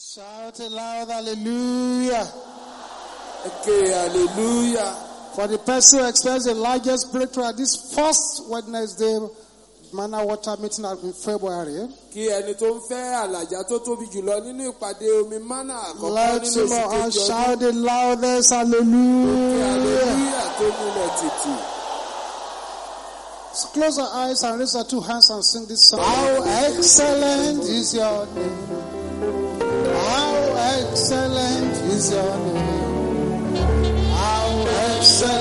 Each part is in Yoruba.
Shout aloud, hallelujah. Okay, hallelujah. For the person who experienced the largest breakthrough at this first Wednesday manna water meeting in February. Eh? Kí ọdún. Let's shout the loudest hallelujah. Okay, hallelujah Close our eyes and raise our two hands and sing this song. How excellent is your name excellent is your name. How excellent.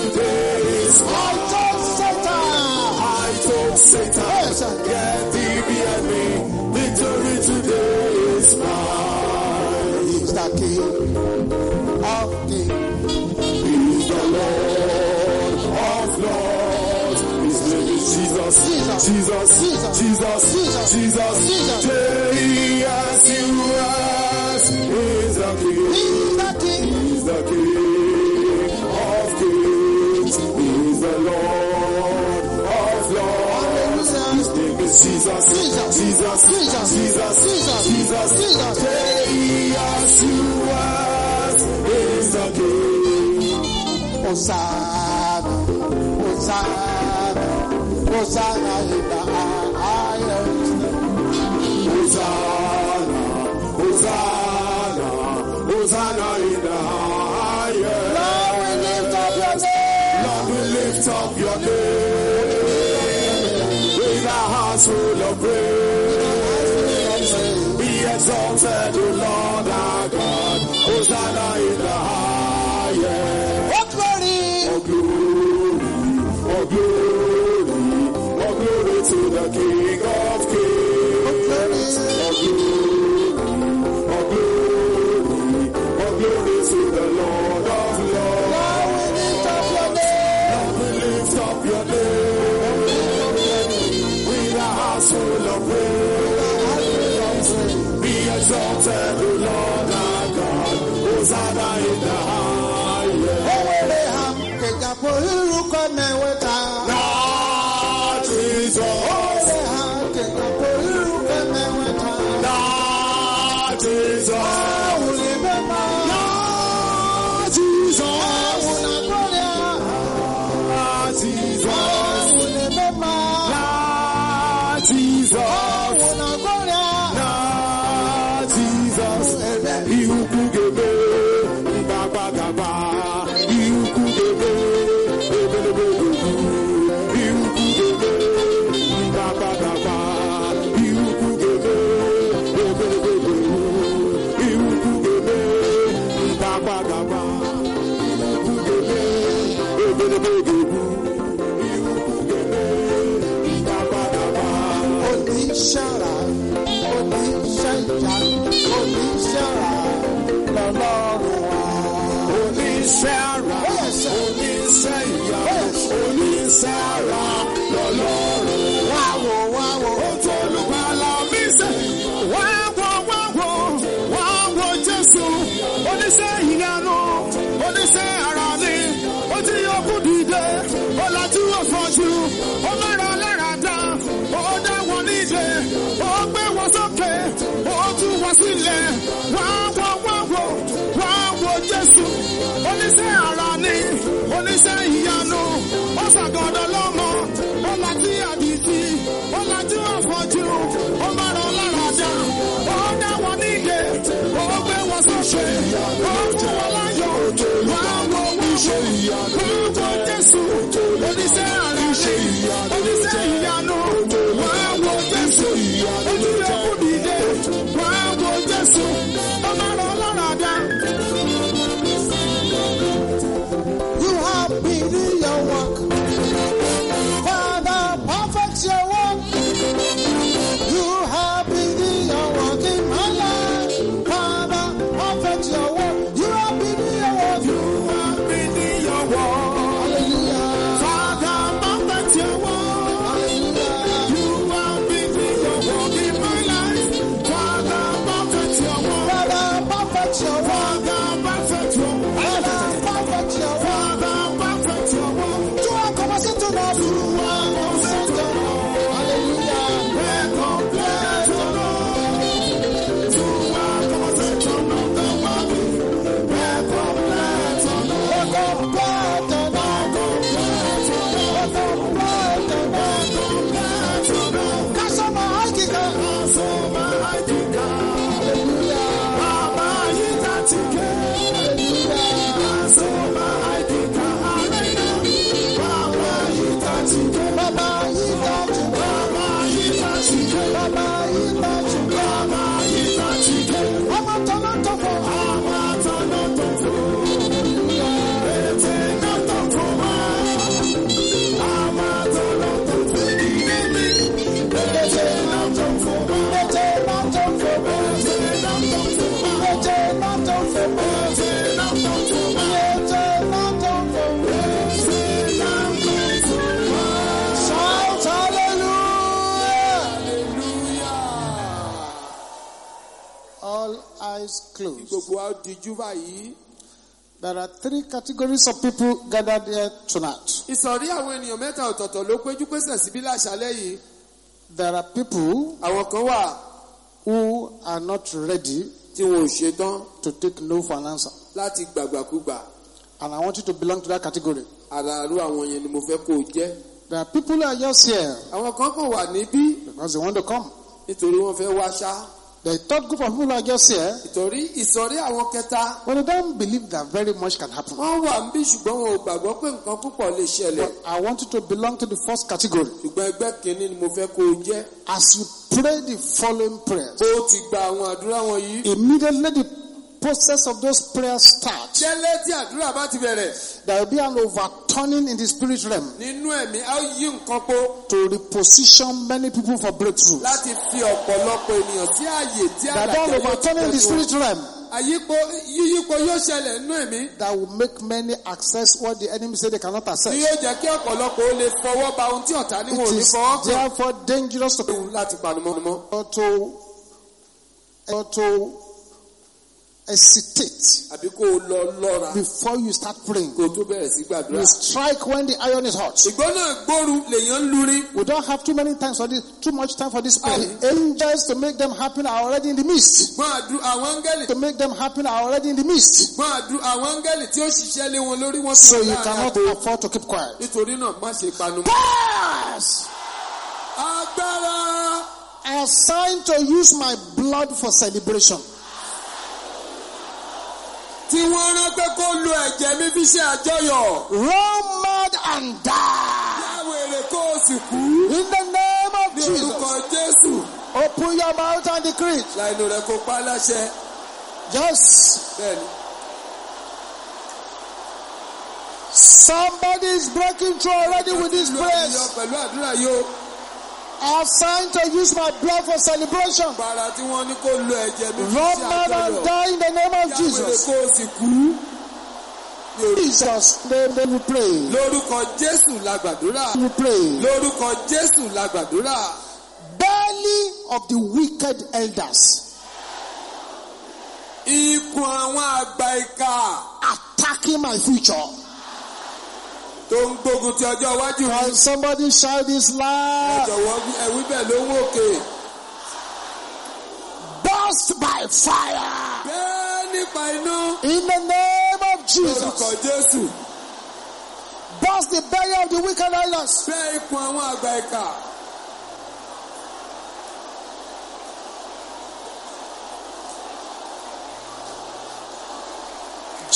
Today is I told Satan. I told Satan. Yes. Get thee behind me. Victory today is mine. He's the King of Kings. He's the Lord of Lords. His name is Jesus. Jesus. Jesus. Jesus. Jesus. Jesus. Jesus. Jesus. Today as you ask, He's the King. He's the King. He's the King. Jesus, Jesus, Jesus, Jesus, Jesus, Jesus, Jesus, Stay as you are, is the day. Hosanna, Hosanna, Hosanna in the full of grace. Be exalted, O Lord our God. Hosanna in the highest. Oh glory! Oh glory! Oh glory! Oh glory to the King of Kings. Oh Oh glory. Oh. wọn sílẹ̀ wá wá Jésù oníṣẹ́ ara ni oníṣẹ́ ìyanu ó lọ́mọ ó lajú àdìsí ó lajú àfọ́jú ó mọ̀rọ̀ lára dá ó dá wọn níye wọn sọ́ṣẹ́ ó fún láyọ̀ wá wò Jésù oníṣẹ́ ara ni oníṣẹ́ ìyanu wá wò Jésù oníṣẹ́ kùdìdé wá. Oh my lord! ọla three categories of people gathered here tonight. Ìsọ̀rí àwọn ènìyàn mẹ́ta ọ̀tọ̀ọ̀tọ̀ ló péjú pésẹ̀ síbí láṣálẹ́ yìí. There are people. Àwọn kan wà. Who are not ready. Tí wọn ò ṣetán. To take no for an answer. Láti gbàgbàkúgbà. And I want you to belong to that category. Àràárú àwọn yẹn ni mo fẹ́ kó o jẹ́. There are people who are just here. Àwọn kan kò wà níbí. Because they want to come. Nítorí wọ́n fẹ́ wá ṣá. The third group of people are just here. Ìtòrí ìsọ̀rí àwọn kẹta. But they don't believe that very much can happen. Wọ́n wà níbí ṣùgbọ́n wọn ò gbàgbọ́ pé nǹkan púpọ̀ lè ṣẹlẹ̀. But I want you to belong to the first category. Ṣùgbọ́n ẹgbẹ́ kìíní ni mo fẹ́ kó o jẹ́. As you pray the following prayers. Ó ti gba àwọn àdúrà wọn yìí. Immediately the process of those prayers starts. Ṣẹlẹ̀ tí àdúrà bá ti bẹ̀rẹ̀. There will be an overturning in the spirit realm. To reposition many people for breakthroughs. There will be an overturning in the spirit realm. That will make many access what the enemy say they cannot access. It is therefore dangerous to hesitate before you start praying. You strike when the iron is hot. We don't have too many times for this, too much time for this prayer. Angels to make them happen are already in the midst. To make them happen are already in the midst. So you cannot afford to keep quiet. Pass! Agbára. Assigned to use my blood for celebration. Tí wọ́n rán pé kó lo ẹ̀jẹ̀ mi fi ṣe àjọyọ̀. Run mad and die. Láwèrè kó o sì kú. In the name of Jesus. Ní orúkọ Jésù. Open your mouth and decree. Láìnú rẹ̀ kó pa láṣẹ. Yes. Bẹ́ẹ̀ni. Somebody is breaking through already with this praise. Pẹ̀lú àdúrà yóò. I signed to use my blood for celebration. Bàrà tí wọ́n ní kó lo ẹ̀jẹ̀ mi. Run mad and die in the name of Jesus. Yàwé lè sì kú. Jesus name we pray. Lórúkọ Jésù la gbàdúrà. We pray. Lórúkọ Jésù la gbàdúrà. Belly of the wicked elders. Ikùn àwọn àgbà ìka. Attacking my future. And somebody shout this loud? Burst by fire. In the name of Jesus. Burst the belly of the wicked islands.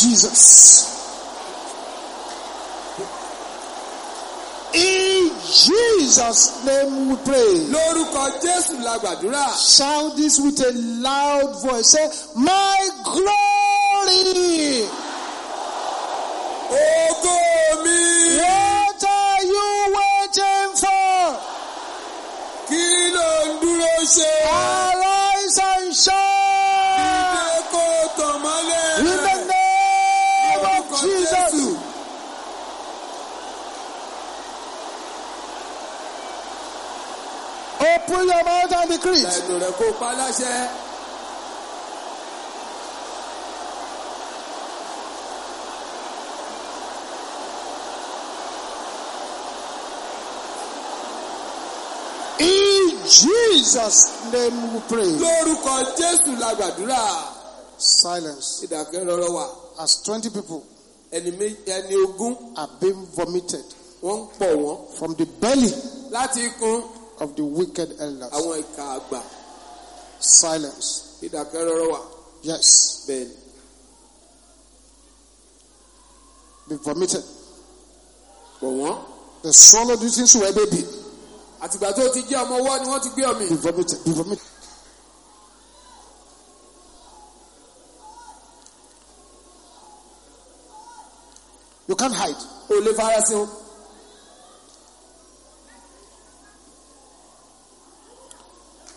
Jesus. In Jesus' name we pray. Lórúkọ Jésù la gbàdúrà. Shout this with a loud voice. Say, my glory. Ògo mi. What are you waiting for? Kí ló ń dúró ṣe? Arise and shine. Open your mouth and decree. In Jesus' name we pray. Lórúkọ Jésù la gbàdúrà. Silence. Ìdákẹ́ rọ́rọ́ wà. As twenty people. Ẹni méjì ẹni ogún. Have been vomited. Wọ́n ń pọ̀ wọ́n. From the belly. Láti ikùn. of the wicked elders. Silence. Yes. Be permitted. Kò wọ́n. The swallow were baby. tó ti jẹ́ ọmọ ni wọ́n ti gbé Be permitted. Be permitted. You can't hide. O lè fara sí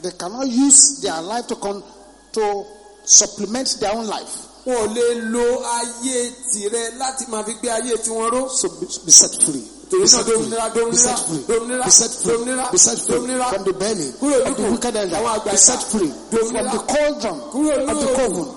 they cannot use their life to con- to supplement their own life. Wọn ò lè lo ayé tirẹ̀ láti máa fi gbé ayé tiwọn ró. So be, be set free. Torí náà dominira dominira dominira dominira dominira from the belly of the wicked elder be set free from the cauldron of the coven.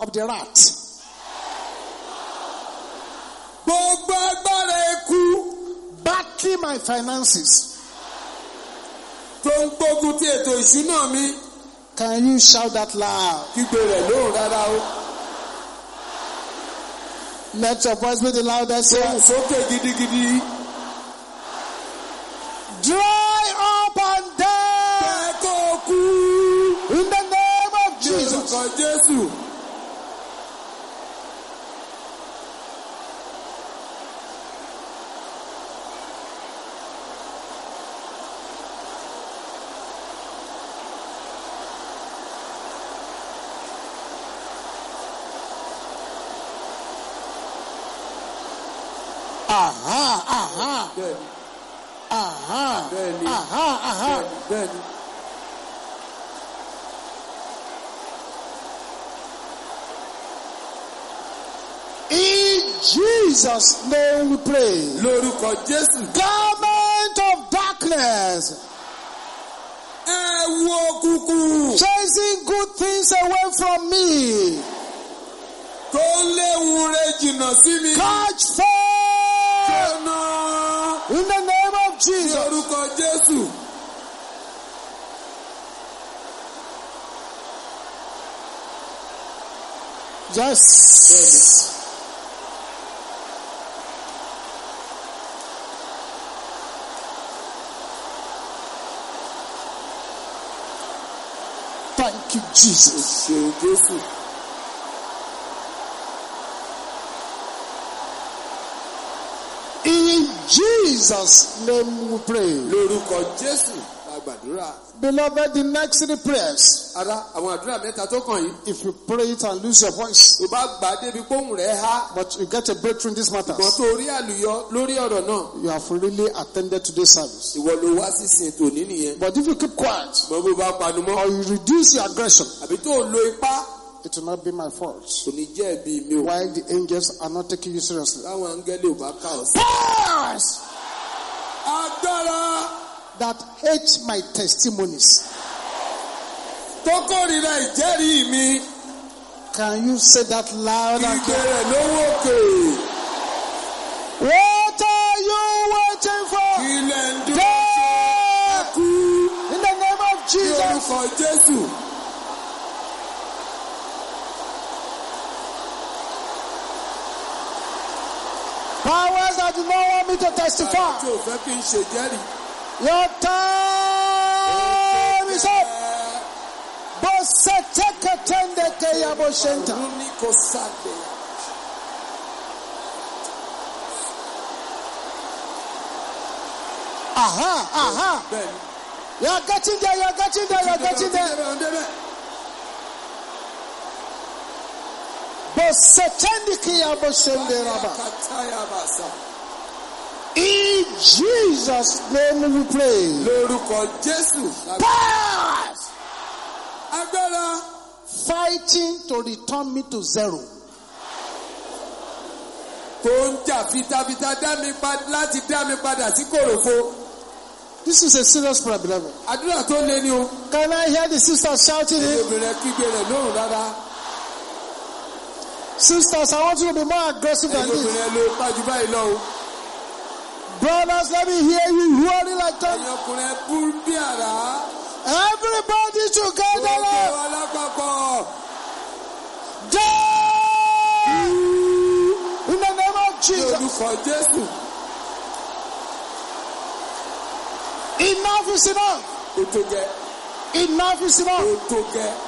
of the rat. Gbogbo agbára ikú backing my finances. Tó ń gbógun tí ètò ìṣúná mi. Can you shout that loud? Kígbe rẹ̀ lóhùn rárá o. Let your voice be the loudest. Ohùn sókè gidigidi. Dry up and dead. Bẹ́ẹ̀ kó kú. In the name of Jesus. Jésù kan Jésù. then in Jesus name we pray. Lórúkọ Jésù. Government of darkness. Chasing good things away from me. Tó léwu rẹ jìnnà sí mi. Catch fire. In the name of Jesus. Jésù. Just Thank you, Jesus. In Jesus' name we pray. Beloved, the next three prayers. If you pray it and lose your voice. Ìbá gbà débi But you get a breakthrough in this matter. Ìgbọ́n tó rí àlùyọ lórí You have really attended today's service. But if you keep quiet. Or you reduce your aggression. It will not be my fault. Why the angels are not taking you seriously? Táwọn áńgẹ́lì Pause! Agbára that hate my testimonies. Tó kórìíra ìjẹ́rìí mi. Can you say that loud and What are you waiting for? In the name of Jesus. Powers that do not want me to testify. Your time is up. ya yaboshenta. Aha, aha. You are getting there, you are getting there, you are getting there. ya Bosetekatendeke yaboshenta. In Jesus' name we pray. Lórúkọ Jésù. Powers. Agbára. Fighting to return me to zero. Tó ń jà fitafita dá mi padà láti dá mi padà sí kòròfo. This is a serious problem. Àdúrà tó lé ní o. Can I hear the sister shouting it? kígbe rẹ̀ lóhùn rárá. Sisters, I want you to be more aggressive than this. Ẹ̀yin obìnrin ló pàjù báyìí lọ Brothers, let me hear you roaring like that. Everybody together. Go! In the name of Jesus. Enough is enough. Enough is enough.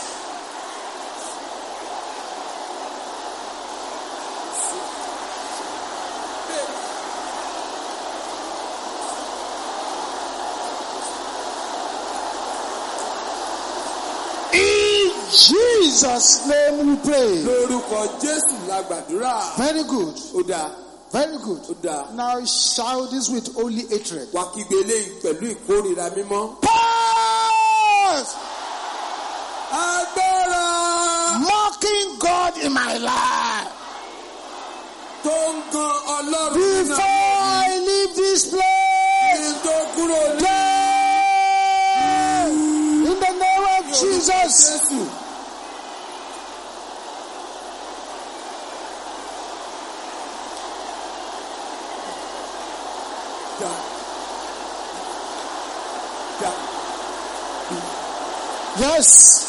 Jesus name we pray. Lórúkọ Jésù la gbàdúrà. Very good. Ó Very good. Ó dáa. Now shout this with holy hatred. Wà kígbe eléyìí pẹ̀lú mímọ́. Pause. Agbára. Mocking God in my life. Tó ń Ọlọ́run Before I leave this place. tó kúrò ní. In the name of Jesus. Yes.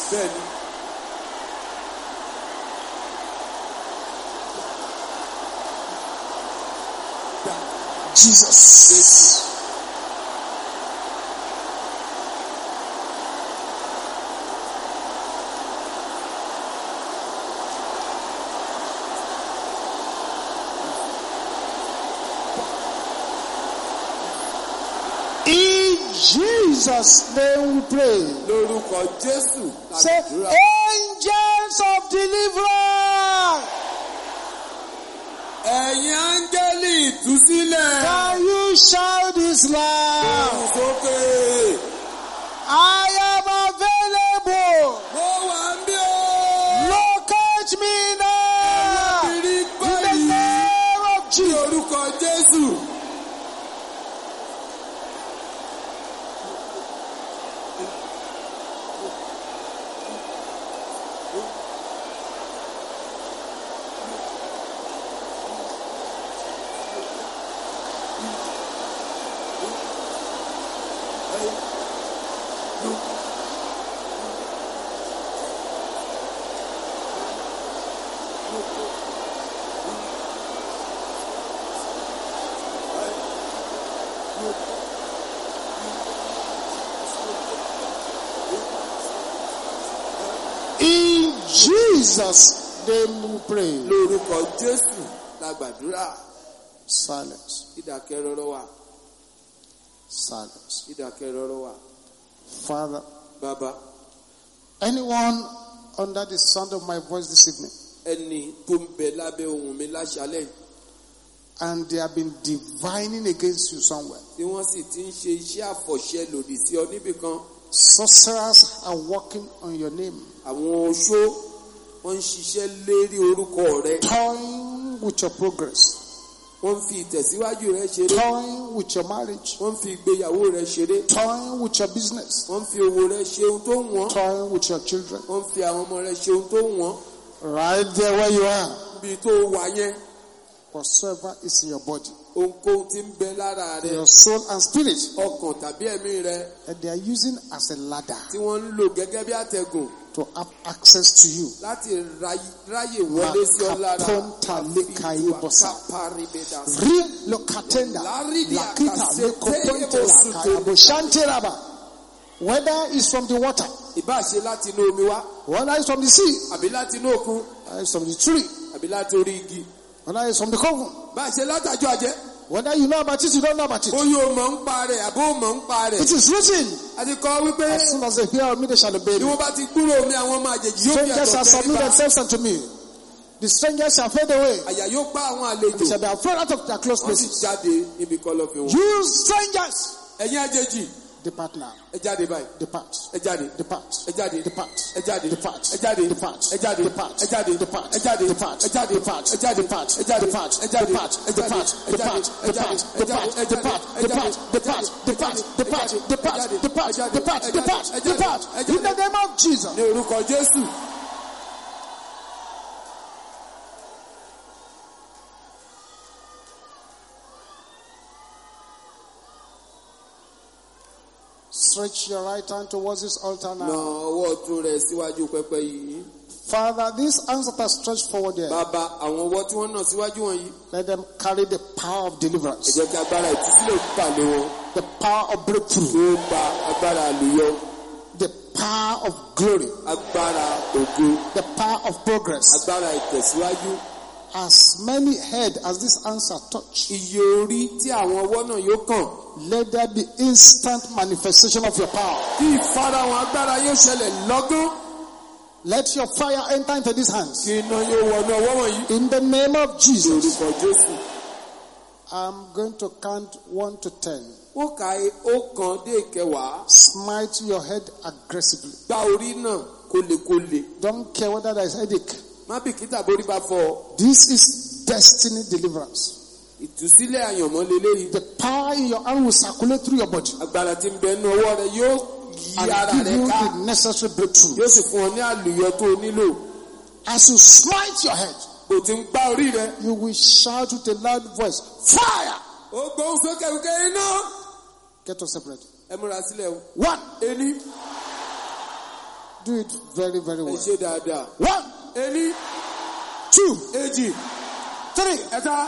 Jesus. Jesus. Jesus name we pray. Lórúkọ Jésù. Say angels of deliverance. Ẹ̀yin áńgẹ́lì ìtúsílẹ̀. Can you shout this loud? Ohùn sókè. I am available. Mo wà ń bí o. Locate me now. Ẹ̀rọ bìrì gbọ́ In the name of Jesus. Lórúkọ Jésù. Jesus' name we pray. Lórúkọ Jésù la gbàdúrà. Silence. Ìdákẹ́ rọ́rọ́ wà. Silence. Ìdákẹ́ rọ́rọ́ wà. Father. Bàbá. Anyone under the sound of my voice this evening. Ẹni tó ń bẹ lábẹ́ ohùn mi láṣálẹ̀ and they have been divining against you somewhere. Sorcerers are working on your name. wọ́n ń ṣiṣẹ́ lérí orúkọ rẹ. toying with your progress. wọ́n ń fi ìtẹ̀síwájú rẹ ṣeré. toying with your marriage. wọ́n ń fi ìgbéyàwó rẹ ṣeré. toying with your business. wọ́n ń fi owó rẹ ṣe ohun tó wọ́n. toying with your children. wọ́n ń fi àwọn ọmọ rẹ ṣe ohun tó wọ́n. right there where you are. ibi tó wà yẹn. whatsoever is in your body ohunkóhun tí ń bẹ lára rẹ. your soul and spirit. ọkàn tàbí ẹ̀mí rẹ. and they are using as a ladder. tí wọ́n ń lò gẹ́gẹ́ bí àtẹ̀gùn. to have access to you. Whether it's from the water, whether it's from the sea, whether it's from the tree, whether it's from the coven. Whether you know about it, you don't know about it. Oyin o mọ̀ ń pa rẹ̀ o mọ̀ ń pa It is written. Àti kọ wípé. As soon as they hear me, they shall obey me. Bí bá ti gbúrò mi, àwọn ọmọ àjèjì yóò fi àtọ̀ tẹ́lifà. Strangers shall submit themselves unto me. The strangers shall fade away. Àyà yóò pa àwọn àlejò. They shall be afraid out of their close places. Wọ́n ti jáde níbi kọ́lọ́fin wọn. You strangers. Ẹ̀yin àjèjì. Depart now. Ejadi, bai. Depart. Ejadi, Depart. Ejadi, Depart. Ejadi, Depart. Ejadi, Depart. Ejadi, Depart. Ejadi, Depart. Ejadi, Depart. Ejadi, Depart. Ejadi, Depart. Ejadi, Depart. Ejadi, Depart. Depart. Depart. Depart. Depart. Depart. Depart. Depart. Depart. Depart. Depart. Depart. Depart. Depart. Depart. In the name of Jesus. Stretch your right hand towards this altar now. Father, this answer that stretched forward there. Bàbá, àwọn tí wọ́n nà síwájú Let them carry the power of deliverance. Ẹ jẹ́ kí agbára wọn. The power of breakthrough. Tí ó gba agbára àlùyọ. The power of glory. Agbára ògo. The power of progress. Agbára ìtẹ̀síwájú as many head as this answer touch. Iye tí àwọn ọwọ́ náà yóò kàn. Let there be instant manifestation of your power. Kí ìfarahàn agbára yóò ṣẹlẹ̀ lọ́gán. Let your fire enter into these hands. Kí iná yóò ọwọ́ wọ̀nyí. In the name of Jesus. Lórúkọ Jésù. I'm going to count one to ten. Ó ka dé ìkẹwàá. Smite your head aggressively. Gba orí náà kólekóle. Don't care whether there is headache. This is destiny deliverance. The power in your arm will circulate through your body. Agbára And give you the necessary breakthrough. Yóò sì fún ọ As you smite your head. You will shout with a loud voice, fire! Get us ready. One. Do it very very well. One. Eni. Two. Eji. Three. Eta.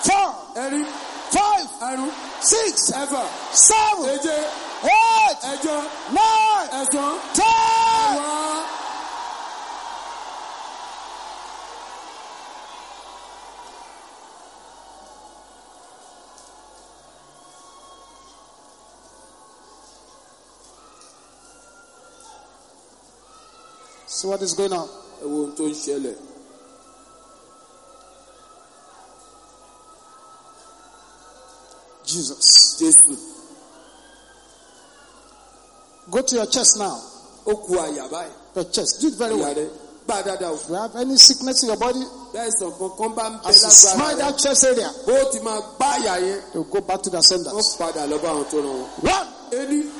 Four. Eni. Five. Eru. Six. Ever. Seven. Eje. Eight. Ejo. Nine. Eson. Ten. Ewa. So what is going on? ẹ wo tó ń ṣẹlẹ̀. Jesus. Jesus, Go to your chest now. Ó ku àyà báyìí. Your chest. Do it very well. Gbá dáadáa o. If you have any sickness in your body. Bẹ́ẹ̀sán kankan bá ń As you smile that chest area. Bó ti my gbá àyà yẹn. You go back to the senders. padà lọ bá àwọn tó ràn wọ́n. One. Ení.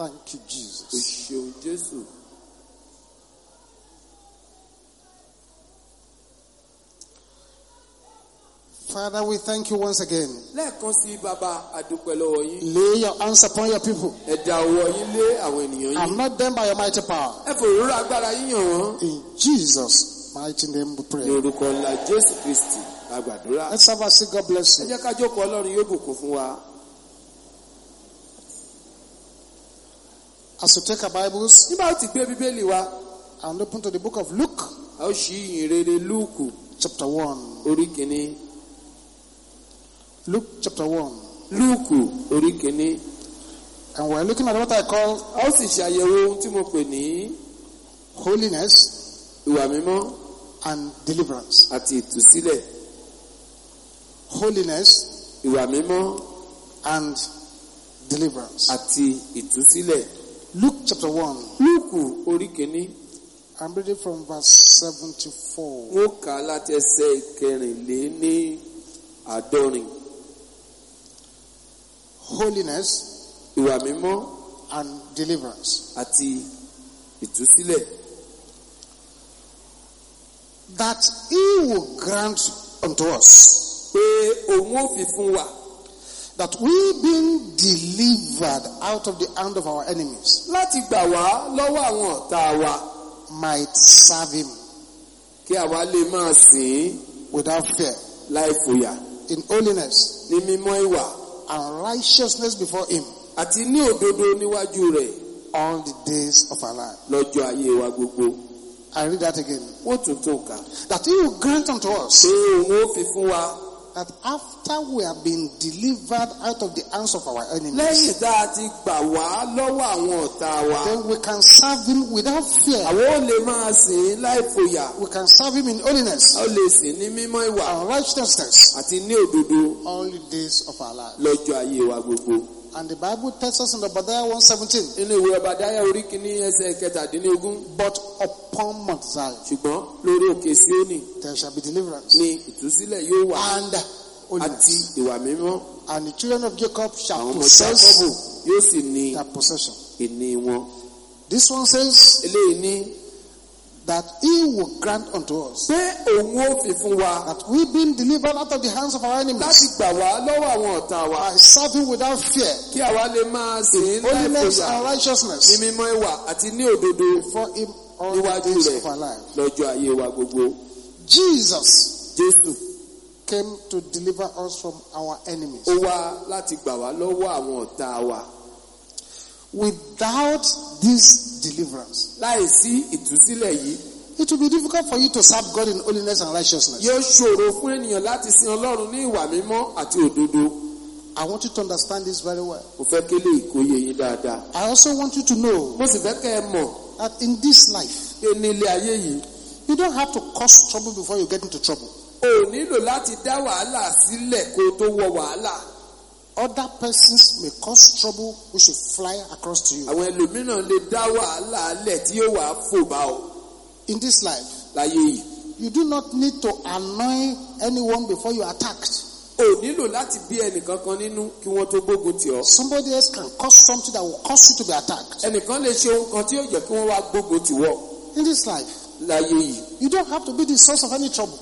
Thank you, Jesus. Father, we thank you once again. Lay your hands upon your people. I'm not them by your mighty power. In Jesus' mighty name we pray. Ní orúkọ ńlá a God bless you. As we take our Bibles and open to the book of Luke, chapter 1. Luke chapter 1. Luke And we're looking at what I call holiness and deliverance. Ati Holiness and deliverance. Ati Luke chapter 1. Lúùkù orí I'm reading from verse 74. Mo kà á láti ẹsẹ̀ ìkẹrìnléní Holiness. Ìwà mímọ́. And deliverance. Àti ìtúsílẹ̀. That he will grant unto us. Pé òun ó fi fún wa. that we being delivered out of the hand of our enemies. Láti gbà wá lọ́wọ́ àwọn ọ̀tá wa. Might serve him. Kí àwa lè máa sìn without fear. Láì fòyà. In holiness. Ní mímọ́ ìwà. And righteousness before him. Àti ní òdodo níwájú rẹ̀. All the days of our life. Lọ́jọ́ ayé wa gbogbo. I read that again. What tún tó about? That he will grant unto us that after we have been delivered out of the hands of our enemies, then we can serve him without fear. we can serve him in holiness. a lè and righteousness. all the days of our life. And the Bible tells us in the Obadiah 117. Nínú But upon Mount Zion. There shall be deliverance. And holiness. And the children of Jacob shall possess. Àwọn Their possession. This one says. that he will grant unto us. ó that we been delivered out of the hands of our enemies. by serving without fear. kí in holiness and righteousness. For him all the days of our life. Jesus. came to deliver us from our enemies. without this deliverance. láìsí ìtúsílẹ̀ yìí. it will be difficult for you to serve God in holiness and righteousness. yóò ṣòro fún ènìyàn láti sin ọlọ́run ní ìwà mímọ́ àti òdodo. I want you to understand this very well. mo fẹ́ kí lè kó yín dáadáa. I also want you to know. mo sì fẹ́ kẹ́ ẹ mọ̀. that in this life. pé ní ilé ayé yìí. you don't have to cause trouble before you get into trouble. o nílò láti dá wàhálà sílẹ̀ kó o tó wọ wàhálà other persons may cause trouble which will fly across to you. àwọn ẹlòmíràn lè dá wàhálà alẹ̀ tí yóò wá fò bá ọ. in this life. láyé yìí. you do not need to annoy anyone before you attacked. o nílò láti bí ẹnìkankan nínú kí wọ́n tó gbógun tì ọ́. somebody else can cause something that will cause you to be attacked. ẹnìkan lè ṣe ohun kan tí yóò jẹ́ kí wọ́n wá gbógun tì wọ́. in this life. láyé yìí. you don't have to be the source of any trouble.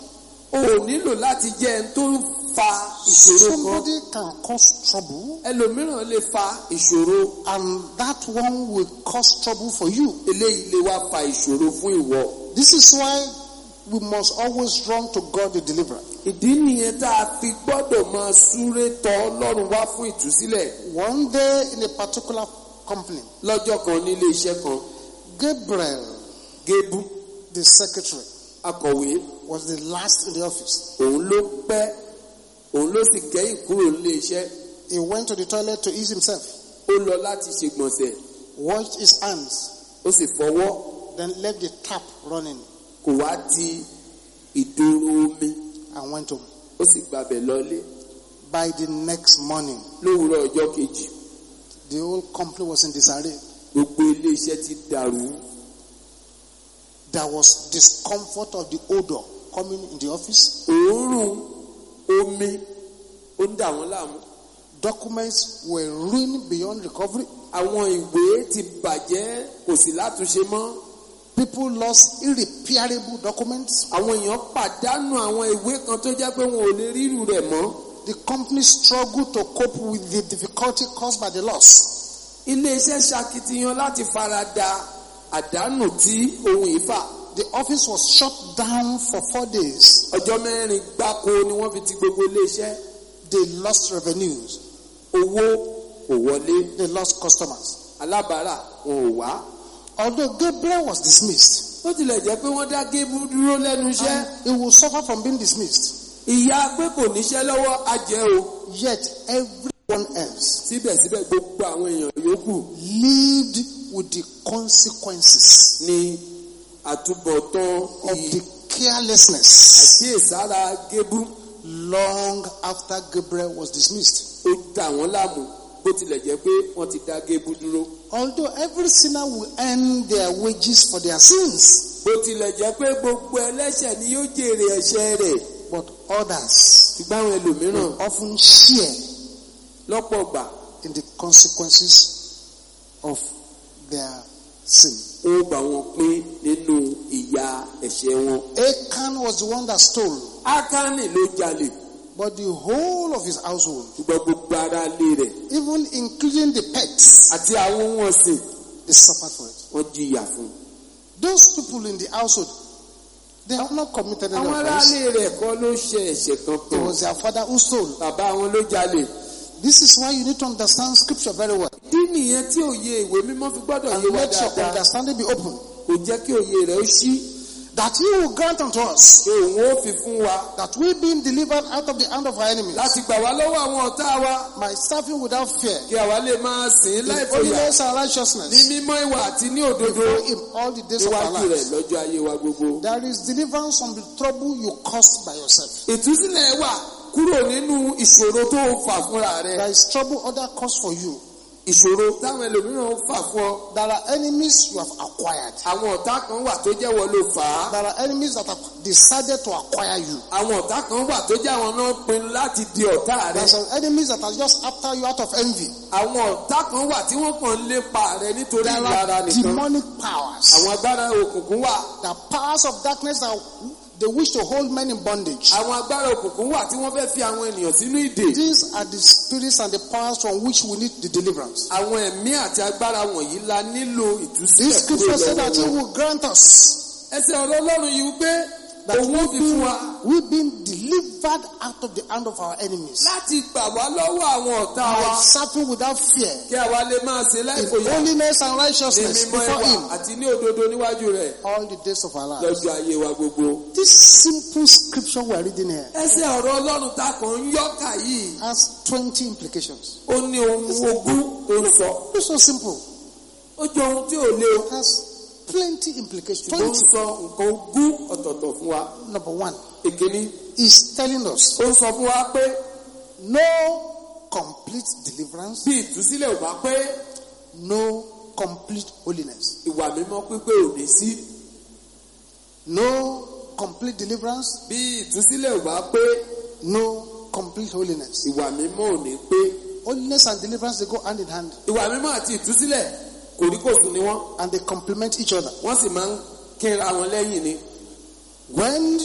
o nílò láti jẹ́ ẹni tó ń fa ìṣòro kan. somebody can cause trouble. ẹlòmíràn lè fa ìṣòro. and that one will cause trouble for you. eléyìí lè wá fa ìṣòro fún ìwọ. this is why we must always run to God the deliverer. ìdí nìyẹn tá a fi gbọ́dọ̀ máa súré tọ̀ Ọlọ́run wá fún ìtúsílẹ̀. one day in a particular company. lọ́jọ́ kan ní ilé kan. Gabriel. Gebu. the secretary. akọ̀wé. was the last in the office. òun ló pẹ́ òun ló sì kẹ́yìn kúrò nílé iṣẹ́. he went to the toilet to ease himself. ó lọ láti ṣègbọ̀nsẹ̀. washed his hands. ó sì fọwọ́. then left the tap running. kò wá di ìdúró omi. and went home. ó sì gbàbẹ̀ lọlé. by the next morning. lówùrọ̀ ọjọ́ kejì. the whole company was in disarray. gbogbo ilé iṣẹ́ ti dàrú. there was discomfort of the odour coming in the office. òórùn omi ó ń dà wọ́n láàmú. documents were ruined beyond recovery. àwọn ìwé ti bàjẹ́ kò sí látúnṣe mọ́. people lost irreparable documents. àwọn èèyàn pàdánù àwọn ìwé kan tó jẹ́ pé wọn ò lè rí rẹ̀ mọ́. the company struggled to cope with the difficulty caused by the loss. ilé iṣẹ́ ṣakitiyan láti farada àdánù tí ohun ìfà. The office was shut down for four days. Ọjọ́ mẹ́rin gbáko ni wọ́n fi ti gbogbo They lost revenues. Owó kò wọlé. They lost customers. Alábàárà ò wá. Although Gabriel was dismissed. Ó tilẹ̀ jẹ́ pé wọ́n dá dúró lẹ́nu iṣẹ́. He will suffer from being dismissed. Ìyá pé kò níṣẹ́ lọ́wọ́ ajẹ́ o. Yet everyone else. Síbẹ̀síbẹ̀ gbogbo àwọn èèyàn yòókù. with the consequences. Ni of the carelessness. àkíyèsára gébú. long after Gabriel was dismissed. although every sinner will earn their wages for their sins. but others. often share. in the consequences of their sin. ó bá wọn pín nínú ìyà ẹ̀ṣẹ̀ wọn. Achan was the one that stole. Akani ló jalè. But the whole of his household. Ṣùgbọ́n gbogbo ara ilé rẹ̀. Even including the pets. Àti àwọn ohun ọ̀sìn. They suffered for it. Wọ́n jìyà fún. Those people in the household They have not committed any offense. Àwọn aráàlú rẹ̀ kọ́ ló ṣe ẹ̀ṣẹ̀ kankan. It was their father who stole. Bàbá wọn ló jalè. This is why you need to understand scripture very well. Ìdí nìyẹn tí òye ìwé mímọ́ fi gbọ́dọ̀ yé wa dáadáa. And let your understanding be open. Kò jẹ́ kí òye rẹ̀ ó ṣí. That he will grant unto us. Ṣé òun ó fi fún wa? That we being delivered out of the hand of our enemies. Láti gbà wá lọ́wọ́ àwọn ọ̀tá wa. By serving without fear. Kí àwa lè máa sìn láì fòyà. In holiness and righteousness. Ní mímọ́ ìwà àti ní òdodo. Before him all the days of our lives. Níwájú rẹ̀ lọ́jọ́ ayé wa gbogbo. There is deliverance from the trouble you caused by yourself. Ìtúsílẹ̀ wà kúrò nínú ìṣòro tó ń fà fúnra rẹ. there is trouble other cause for you. ìṣòro táwọn ẹlòmíràn ń fà fún ọ. there are enemies you have acquired. àwọn ọ̀tá kan wà tó jẹ́ fà á. there are enemies that have decided to acquire you. àwọn ọ̀tá kan wà tó jẹ́ àwọn náà láti di ọ̀tá rẹ. there are some enemies that are just after you out of envy. àwọn ọ̀tá kan wà tí wọ́n kàn rẹ nítorí nìkan. there are demonic powers. àwọn agbára òkùnkùn wà. the powers of darkness They wish to hold men in bondage. Àwọn agbára òkùnkùn wà tí wọ́n fẹ́ fi àwọn ènìyàn sínú ìdè. These are the spirits and the powers from which we need the deliverance. Àwọn ẹ̀mí àti agbára wọ̀nyí la nílò ìtúsílẹ̀. The scripture says that he will grant us. Ẹsẹ̀ ọ̀rọ̀ Ọlọ́run yìí wípé that we've been, we've been delivered out of the hand of our enemies. Láti gbà wá lọ́wọ́ àwọn ọ̀tá wa. By serving without fear. Kí àwa lè máa ṣe láìpẹ́ yẹn. In holiness and righteousness before him. Àti ní òdodo níwájú rẹ̀. All the days of our lives. Lọ́jọ́ ayé wa gbogbo. This simple scripture we are reading here. Ẹsẹ̀ ọ̀rọ̀ Ọlọ́run ta kàn ń yọ́kà yìí. Has twenty implications. Ó ní ohun ogún tó ń sọ. It's so simple. Ó jọ ohun tí ò le. It has plenty implications. tó ń sọ nǹkan ogún ọ̀tọ̀ọ̀tọ̀ fún wa. number one. èkíní. is telling us. ó ń sọ fún wa pé. no complete deliverance. bí ìtúsílẹ̀ ò bá pé. no complete holiness. ìwà mímọ́ pípé ò ní sí. no complete deliverance. bí ìtúsílẹ̀ ò bá pé. no complete holiness. ìwà mímọ́ ò ní pé. holiness and deliverance dey go hand in hand. ìwà mímọ́ àti ìtúsílẹ̀ kòríkòsùn ni wọ́n. and they complement each other. wọ́n sì máa ń kíra wọn lẹ́yìn ni. when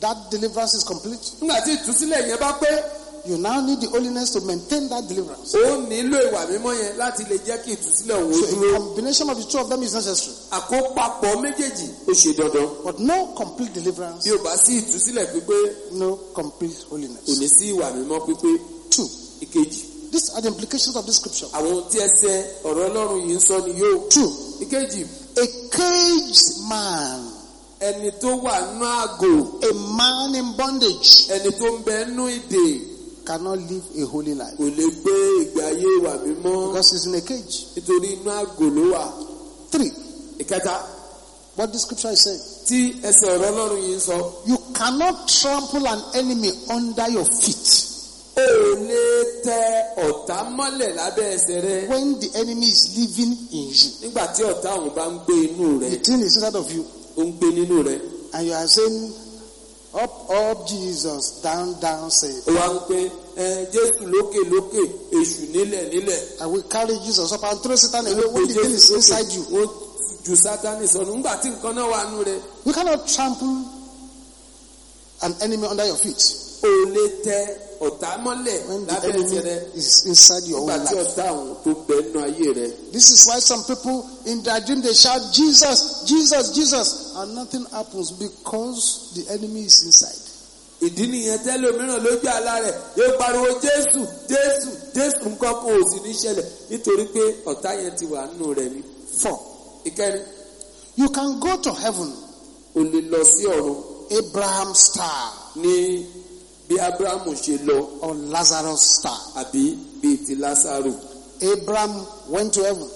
that deliverance is complete. nígbà tí ìtúsílẹ̀ yẹn bá pé. you now need the holiness to maintain that deliverance. ó nílò ìwà mímọ́ yẹn láti lè jẹ́ kí ìtúsílẹ̀ òun dúró. so a combination of the two of them is necessary. àkópapọ̀ méjèèjì ó ṣe dandan. but no complete deliverance. bí o bá sí ìtúsílẹ̀ pípé. no complete holiness. kò ní sí ìwà mímọ́ pípé. two ìkejì. These are the implications of this scripture. Àwọn tí ẹsẹ̀ ọ̀rọ̀ Ọlọ́run yìí ń sọ ni yóò. True. Ìkejì. A caged man. Ẹni tó wà nínú àgò. A man in bondage. Ẹni tó ń bẹ nínú ìdè. Cannot live a holy life. Kò lè gbé ìgbé ayé ìwà mímọ́. Because he is in a cage. Nítorí inú àgò ló wà. Three. Ìkẹta. What the scripture is saying. Tí ẹsẹ̀ ọ̀rọ̀ Ọlọ́run yìí ń sọ. You cannot trample an enemy under your feet. O lè tẹ ọ̀tá mọ́lẹ̀ lábẹ́ ẹsẹ̀ rẹ. When the enemy is living in you. Nígbà tí ọ̀tá òun bá ń gbé inú rẹ. The thing is inside of you. Ó ń gbé nínú rẹ. And you are saying up up Jesus down down say. Ó wá ń pé Jésù lókè lókè èṣù nílẹ̀ nílẹ̀. I will carry Jesus up and throw Satan away when the thing is inside you. Wọ́n ju Sátánì sọnù ńgbà tí nǹkan náà wà nú rẹ. You cannot trample an enemy under your feet o tẹ ọ̀tá mọ́lẹ̀ lábẹ́ ti rẹ nígbà tí ọ̀tá àwọn tó bẹ nínú ayé rẹ. This is why some people in their dream they shout Jesus Jesus Jesus and nothing happens because the enemy is inside. Ìdí nìyẹn tẹ́lẹ̀ òmíràn lójú àlá rẹ̀ yóò pariwo Jésù Jésù Jésù nǹkan kò sì ní ṣẹlẹ̀ nítorí pé ọ̀tá yẹn ti wà nínú rẹ̀ ni. Four. Ìkẹrin. You can go to heaven. O lè lọ sí ọ̀run. Abraham's star. Ní bí abrahamu ṣe lọ. or lazarus star. àbí bíi ti lazaro. abraham went to heaven.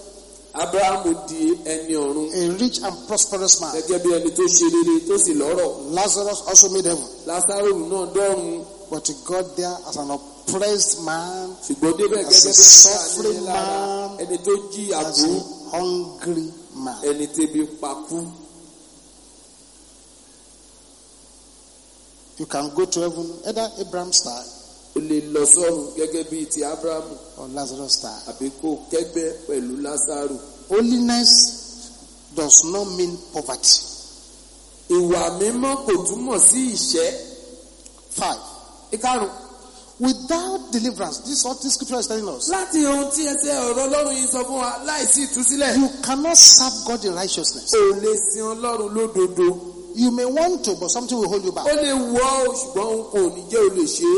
abrahamu di ẹni ọ̀run. a rich and prosperous man. gẹ́gẹ́ bí ẹni tó ṣe rere tó sì lọ́rọ̀. lazarus also made heaven. lazaro náà dọ́run. but he got there as an oppressed man. ṣùgbọ́n débẹ̀ gẹ́gẹ́ bí ẹni suffering man. ẹni tó jí àbú. as a hungry man. ẹni tẹ́bi pa kú. You can go to heaven either Abraham style. O lè lọ sọ́run gẹ́gẹ́ bíi ti Abrahamu. Or Lazarus style. Àbí kó kẹ́gbẹ́ pẹ̀lú Lásàrù. Holiness does not mean poverty. Ìwà mímọ́ kò túmọ̀ sí ìṣẹ́. Five. Ìkarùn. Without deliverance, this is what this scripture is telling us. Láti ohun tí ẹsẹ̀ ọ̀rọ̀ Ọlọ́run yìí sọ fún wa láìsí ìtúsílẹ̀. You cannot serve God in righteousness. O lè sin Ọlọ́run lódodo. You may want to, but something will hold you back. Ó lè wọ́ ṣùgbọ́n kò ní jẹ́ o ṣe.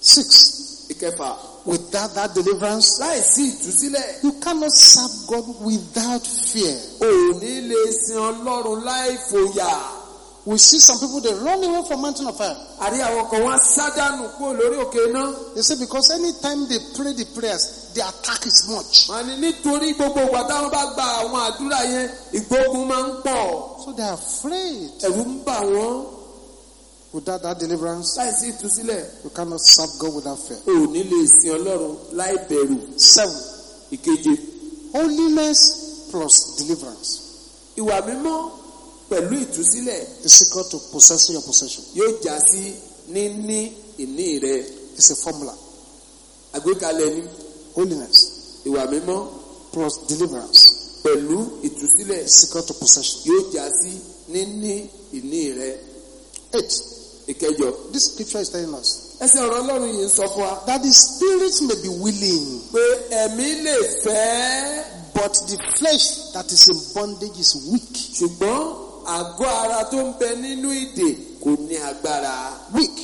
Six. Ìkẹfà. Without that deliverance. Láìsí ìtúsílẹ̀. You cannot serve God without fear. ò ní lè sin Ọlọ́run láì fòyà. We see some people they run away from mountain of fire. They say because anytime they pray the prayers, the attack is much. So they are afraid. Without that deliverance, láìsí you cannot serve God without fear. Seven. Holiness plus deliverance. pẹ̀lú ìtúsílẹ̀. The secret to possessing your possession. Yóò já sí níní ìní rẹ. It's a formula. Àgbékalẹ̀ ni. Holiness. Ìwà mímọ́. Plus deliverance. Pẹ̀lú ìtúsílẹ̀. The secret to possession. Yóò já sí níní ìní rẹ. Eight. Ìkẹjọ. This scripture is telling us. Ẹsẹ̀ ọ̀rọ̀ Ọlọ́run yìí ń sọ fún wa. That the spirit may be willing. Pé ẹ̀mí lè fẹ́. But the flesh that is in bondage is weak. Ṣùgbọ́n àgọ́ ara tó ń bẹ nínú ìdè kò ní agbára. weak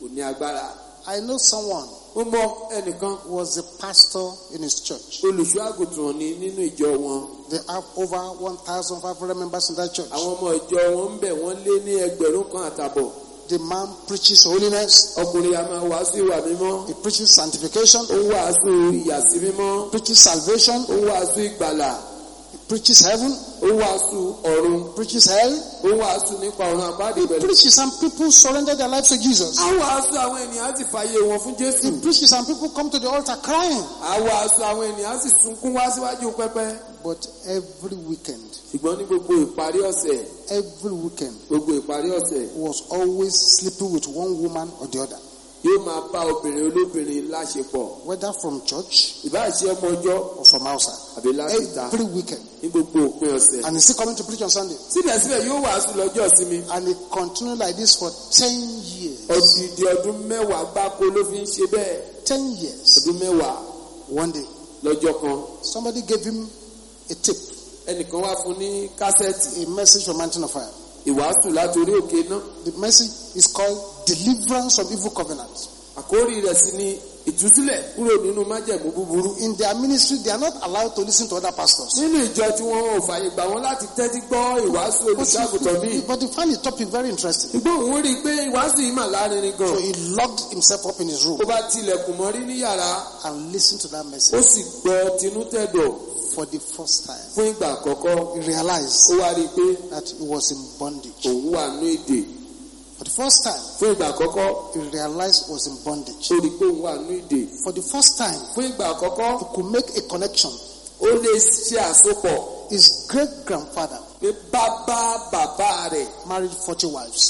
kò ní agbára. I know someone. Ó mọ ẹnìkan. Was a pastor in his church. Olùṣọ́ àgùntàn ni nínú ìjọ wọn. They have over one thousand five hundred members in that church. Àwọn ọmọ ìjọ wọn ń bẹ̀ wọ́n lé ní ẹgbẹ̀rún kan àtàbọ̀. The man preaches holiness. Ọkùnrin a máa ìwà mímọ́. He preaches sanctification. Ó wá ìyàsí mímọ́. Preaches salvation. Ó wá ìgbàlà. preaches heaven. Ó ọ̀run. Preaches hell. He preaches and people surrender their lives to Jesus. He preaches and people come to the altar crying. But every weekend. Every weekend. Was always sleeping with one woman or the other. yóò máa bá obìnrin olóbìnrin láṣepọ̀. whether from church. ìbáà ṣe ọmọ ọjọ́. or from outside. àbí láti ta every weekend. ní gbogbo òpin ọ̀sẹ̀. and he still coming to preach on Sunday. síbẹ̀síbẹ̀ yóò wàásù lọ́jọ́ ìsinmi. and he continue like this for ten years. odidi ọdún mẹ́wàá gbáko ló fi ń ṣe bẹ́ẹ̀. ten years. ọdún mẹ́wàá. one day. lọ́jọ́ kan. somebody gave him a tape. ẹnìkan wá fún ní kásẹ̀tì. a message from mountain of fire ìwàásù láti orí òkè náà. the message is called deliverance of evil covenants. àkórí rẹ̀ sì ni ìtúsílẹ̀ kúrò nínú májẹ̀mú búburú. in their ministry they are not allowed to listen to other pastors. nínú ìjọ tí wọn ò fààyè gbà wọn láti tẹ́tí gbọ́ ìwàásù olùṣàgùtàn mi. but the found the topic very interesting. ìgbó òun rí i pé ìwàásù yìí mà lárinrin gan. so he locked himself up in his room. ó bá tilẹ̀kùn mọ́rí ní yàrá. and listened to that message. ó sì gbọ́ tinútẹ̀dọ̀ for the first time. Fún ìgbà àkọ́kọ́. He realized. Ó wá rí i pé. That he was in bondage. Òun wà ní èdè. For the first time. Fún ìgbà àkọ́kọ́. He realized he was in bondage. Ó rí i pé òun wà ní èdè. For the first time. Fún ìgbà àkọ́kọ́. He could make a connection. Ó lè ṣe àsopọ̀. His great grandfather. Pé bàbá bàbá rẹ̀. Married forty wives.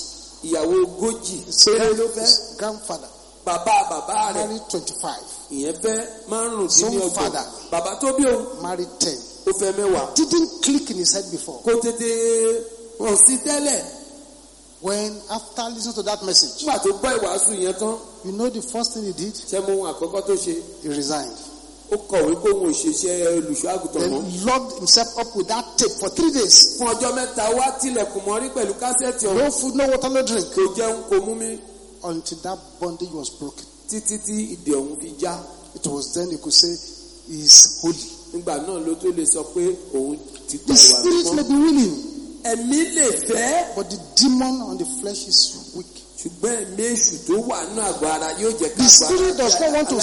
Ìyàwó ogójì. Péré ló fẹ́. His grandfather. Bàbá bàbá rẹ̀. Married twenty-five. ìyẹn fẹ́ márùn bàbá tó bí òun married ten ó fẹ́ mẹ́wàá. didn't click in his head before. kò tètè hàn sí tẹ́lẹ̀. when after listening to that message. nígbà tó gbọ́ ìwàásù yẹn tán. you know the first thing he did. ṣé mo ohun àkọ́kọ́ tó ṣe. he resigned. ó kọ̀wé pé òun ò ṣiṣẹ́ olùṣọ́ àgùntàn he locked himself up with that tape for three days. fún ọjọ́ mẹ́ta wá tilẹ̀kùn mọ́rí pẹ̀lú kásẹ̀tì ọ̀hún. no food no water no drink. kò jẹun kò mú mi. until that bondage was broken títí tí ìdè ọ̀hún fi já it was then he could say he is holy. nígbà náà ló tó lè sọ pé òun ti gba ìwà the spirit may be willing. ẹ̀mí lè fẹ́. but the demon on the flesh is weak. ṣùgbọ́n ẹ̀mí èṣù tó wà nínú àgọ́ ara yóò jẹ́ ká àgọ́ ara does not want to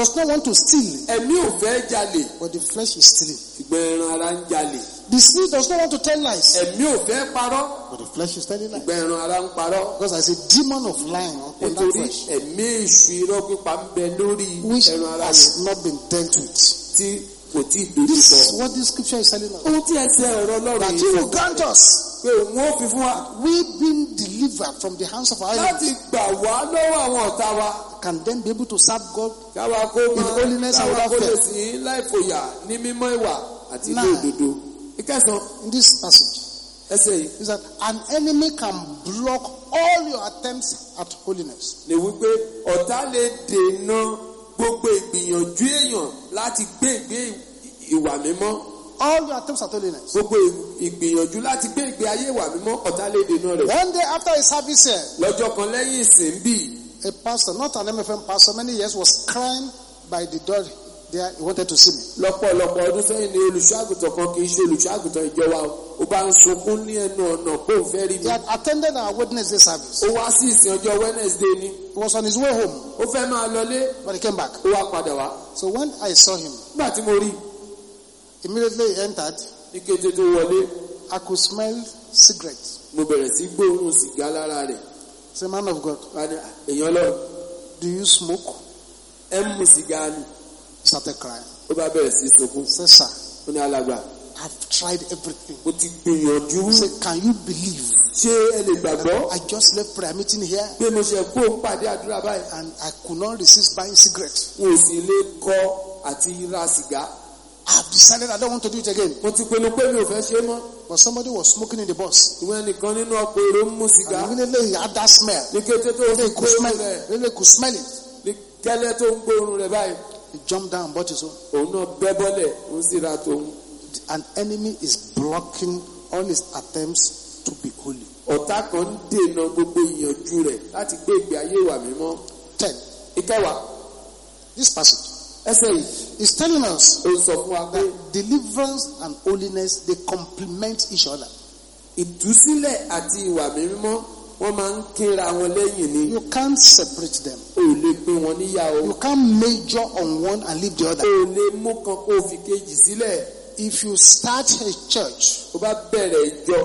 does not want to steal. ẹ̀mí ò fẹ́ jalè. but the flesh is stealing. ṣùgbọ́n ẹran ara ń jalè. The seed does not want to tell lies. Ẹ̀mí ò fẹ́ parọ́. But the flesh is telling lies. Gbẹ̀rún ara ń parọ́. Because I say demon of lying Nítorí ẹ̀mí èṣù irọ́ pípa ń bẹ lórí ẹ̀rùn ara yẹn. Which has not been dealt with. Tí kò tí ì dojú kọ. This is what this scripture is telling us. Ohun tí ẹ ti ẹ̀rọ lọ́rùn yìí. That he will grant us. Pé òun ó fi fún wa. We been delivered from the hands of our enemies. Láti gbà wá lọ́wọ́ àwọn ọ̀tá wa. Can then be able to serve God. Káwa kó máa káwa kó lè sí láìfòyà ní mímọ́ ìwà àti ilé òdodo. Because in this passage, let's say, he said, an enemy can block all your attempts at holiness. Lè wípé ọ̀tá lè dènà gbogbo ìgbìyànjú èèyàn láti gbé ìgbé ìwà mímọ́. All your attempts at holiness. Gbogbo ìgbìyànjú láti gbé ìgbé ayé ìwà mímọ́ ọ̀tá lè dènà rẹ̀. One day after a service here. Lọ́jọ́ kan lẹ́yìn ìsìn A pastor, not an MFM pastor, many years was crying by the door there he wanted to see me. lọ́pọ̀lọpọ̀ ọdún sẹ́yìn ni olùṣọ́ àgùntàn kan kì í ṣe olùṣọ́ àgùntàn ìjọ wa ó bá ń sunkún ní ẹnu ọ̀nà kó fẹ́ rí mi. he had attended our Wednesday service. ó wá sí ìsìn ọjọ́ Wednesday ni. he was on his way home. ó fẹ́ máa lọlé. but he came back. ó wá padà wá. so when I saw him. nígbà tí mo rí i. immediately he entered. ní kété tó wọlé. I could smell cigarette. mo bẹ̀rẹ̀ sí gbóòórùn sìgá lára rẹ̀. say man of God. Ah, èèyàn lọ. do you smoke? ẹ mú sìgá ni started crying. ó bá bẹ̀rẹ̀ sí sunkún. ṣe ó ní alàgbà. I have tried everything. mo ti gbìyànjú. he said can you believe. ṣé ẹ lè gbàgbọ́. I just left prayer meeting here. pé mo ṣe kó ń pàdé àdúrà báyìí. and I could not resist buying cigarettes. n sì lè kọ̀ àti ra sìgá. I decided I don't want to do it again. Mo ti pinnu pé mi ò fẹ́ ṣe mọ́. But somebody was smoking in the bus. Ìwé nìkan nínú ọkọ̀ èrò ń mú sìgá. And even though had that smell. Ní kété tó ń gbóòórùn rẹ̀. Lele could smell it. Ní kẹ́lẹ́ tó ń gbóòórùn rẹ̀ báyìí. He down and bought his Òun náà bẹ́ bọ́lẹ̀ ó sì ra tòun. An enemy is blocking all his attempts to be holy. Ọ̀tá kan ń dènà gbogbo ìyànjú rẹ̀ láti gbé ìgbé ayé ìwà mímọ́. Ten. Ìkẹwàá. This passage. Ẹsẹ̀ yìí. He's telling us. Ó sọ fún wa pé. Deliverance and holiness they complement each other. Ìtúsílẹ̀ àti ìwà mímọ́ wọ́n máa ń kéra wọn lẹ́yìn ni. you can't separate them. o lè pín wọn níyà you can't major on one and leave the other. o lè mú kan kó o fi kejì sílẹ̀. if you start a church. o bá bẹ̀rẹ̀ ìjọ.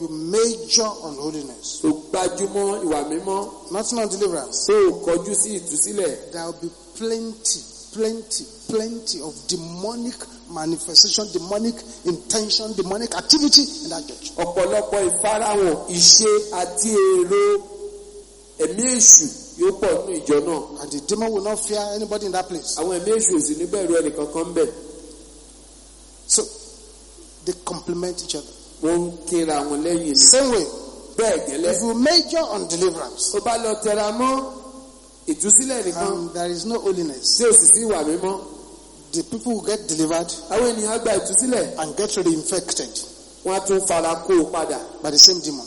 you major on holiness. o gbajúmọ̀ ìwà mímọ́. nothing deliverance. o kọjú sí ìtúsílẹ̀. there will be plenty plenty, plenty of demonic manifestation, demonic intention, demonic activity in that church. Ọ̀pọ̀lọpọ̀ ìfarahàn, ìṣe àti èrò ẹ̀mí èṣù yóò pọ̀ nínú ìjọ náà. And the demon will not fear anybody in that place. Àwọn ẹ̀mí èṣù ò sì ní bẹ̀rù ẹnìkankan bẹ̀. So they complement each other. Wọ́n ń kíra lẹ́yìn. Same way. Bẹ́ẹ̀ gẹ́lẹ́. If you major on deliverance. Ó bá lọ tẹra mọ́ ìtúsílẹ̀ nìkan. there is no holiness. ṣé o sì sí ìwà mímọ́. the people who get delivered. àwọn ènìyàn gba ìtúsílẹ̀. and get reinfected. wọ́n á tún fara kó o padà. by the same demon.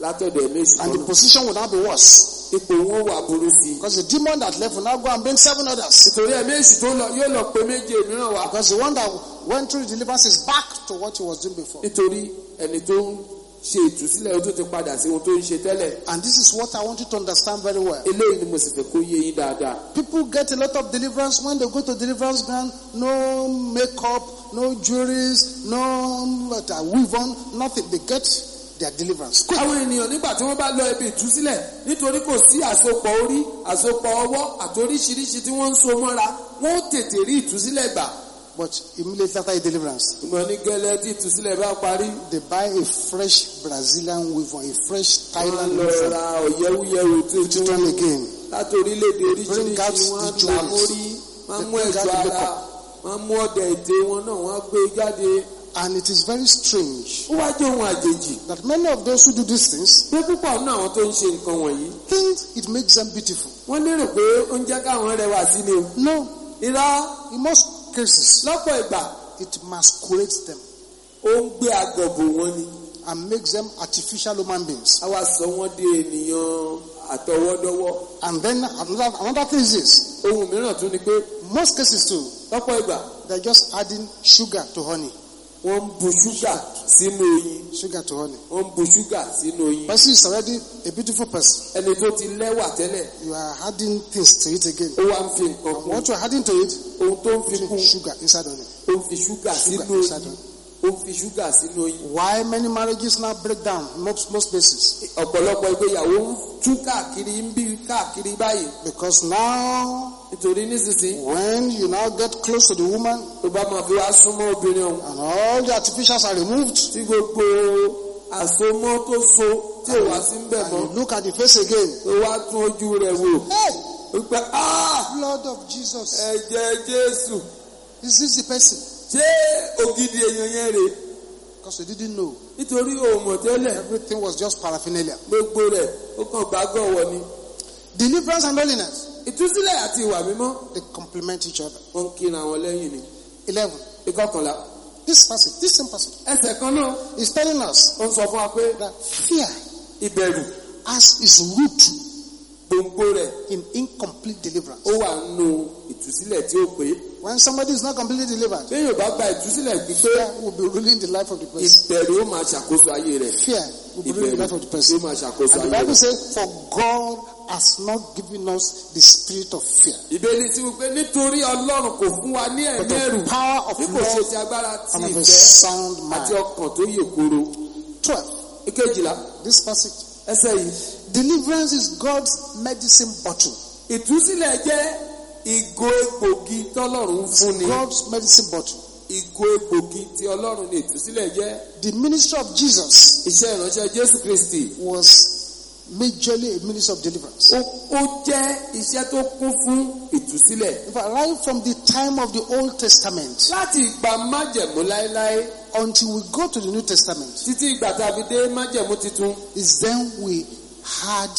látọ̀dọ̀ ẹ̀mí èṣù and the position will now be worse. ipò wọn wà burú sí i. because the demon that left will now go and bring seven others. ìtòrí ẹ̀mí èṣù tó lọ yóò lọ pé méje mìíràn wá. because the one that went through deliverance is back to what he was doing before. nítorí ẹni tó ń ṣe ìtúsílẹ̀ o tó ti padà sí ohun tó ń ṣe tẹ́lẹ̀. and this is what I want you to understand very well. eléyìí ni mo sì fẹ́ kó yé yín dáadáa. people get a lot of deliverance when they go to deliverance ground no makeup no jewelries no uh, weave on nothing they get their deliverance. àwọn ènìyàn nígbà tí wọ́n bá lọ ibi ìtúsílẹ̀ nítorí kò sí àsopọ̀ orí àsopọ̀ ọwọ́ àti tí wọ́n ń so mọ́ra wọ́n tètè rí ìtúsílẹ̀ gbà But immediately after his deliverance, they buy a fresh Brazilian weave a fresh Thailand weave to return again. They bring out the jewels. They bring out wọ́n mú ọ̀dẹ̀ ète wọn náà wọ́n gbé e jáde. And it is very strange. Ó wá jẹ́ ohun àjèjì. That many of those who do these things. Pé púpọ̀ nínú àwọn tó ń ṣe nǹkan wọ̀nyí. Think it makes them beautiful. Wọ́n lérò pé ó ń jẹ́ káwọn rẹwà sí ni No. Irá. You must cases. lọ́pọ̀ ìgbà. it masquerades them. ó ń gbé àgọ̀bọ̀ wọn ni. and makes them artificial human beings. a wá sọ wọ́n di ènìyàn àtọwọ́dọ́wọ́. and then another another thing is this. ohun mìíràn tún ni pé. most cases too. lọ́pọ̀ ìgbà. they are just adding sugar to honey. wọ́n ń bu ṣúgà sínú oyin. sugar to honey. ó ń bu sugar sínú oyin. person is already a beautiful person. ẹni tó ti lẹ́wà tẹ́lẹ̀. you are adding things to it again. ó wá ń fi nǹkan kún. what you are adding to it. ohun tó ń fi kún. sugar inside honey. ó ń fi sugar sínú oyin. sugar inside honey ó fi ṣúgà sínú oyin. why many marriages now break down most most places. ọ̀pọ̀lọpọ̀ ìgbéyàwó ń tú káàkiri ń bí káàkiri báyìí. because now Nítorí nísinsìnyí. When you now get close to the woman. Tó bá máa fi wá súnmọ́ obìnrin ọ̀hún. And all the artificials are removed. Tí gbogbo àsomọ́ tó so tí ò wá sí ń bẹ̀ mọ́. And you look at the face again. Tó wá tún ojú rẹ̀ wò. Ó gbà áá. Ah! Blood of Jesus. Ẹ̀jẹ̀ Jésù. Is this the person? Ṣé ògidì èèyàn yẹn rèé? Because we didn't know. Nítorí o tẹ́lẹ̀. Everything was just paraphernalia. Gbogbo rẹ̀ ó kàn gbàgbọ́ wọ ni. Deliverance and holiness ìtúsílẹ̀ àti ìwà mímọ́. they complement each other. wọ́n kíra wọn lẹ́yìn ni. eleven. ìkọkànlá. this passage this same passage. ẹsẹ̀ kan náà. is telling us. ó ń sọ fún wa pé. that fear. ìbẹ̀rù. has its root. gbòǹgbò rẹ̀. in incomplete deliverance. ó wà nù ìtúsílẹ̀ tí ó pé. when somebody is not completely delivered. bí yóò bá gba ìtúsílẹ̀ gbígbé. fear will be ruling the life of the person. ìbẹ̀rù ó máa ṣàkóso ayé rẹ̀. fear will be ruling the life of the person. ìbẹ̀rù ó máa ṣàkóso ayé rẹ̀. and the bible says, for God has not given us the spirit of fear. Ìbéèrè ti wípé nítorí Ọlọ́run kò fún wa ní ẹ̀mí ẹ̀rù. But the power of love and of, of, of a sound mind. Àti ọkàn tó yè koro. Twelve. Ìkejìlá. This passage. Ẹsẹ̀ yìí. Deliverance is God's medicine bottle. Ìtúsílẹ̀ jẹ́ ìgò egbògi tọ́lọ́run fún ni. God's medicine bottle. Ìgò egbògi tí Ọlọ́run ní ìtúsílẹ̀ jẹ́. The ministry of Jesus. Iṣẹ́ ìránṣẹ́ Jésù Kristi. Was majorly a minister of deliverance. Ó jẹ́ iṣẹ́ tó kún fún ìtúsílẹ̀. right from the time of the Old Testament. Láti ìgbà májẹ̀mú láéláé. Until we go to the New Testament. Títí ìgbà tàbí dé májẹ̀mú titun. Is then we had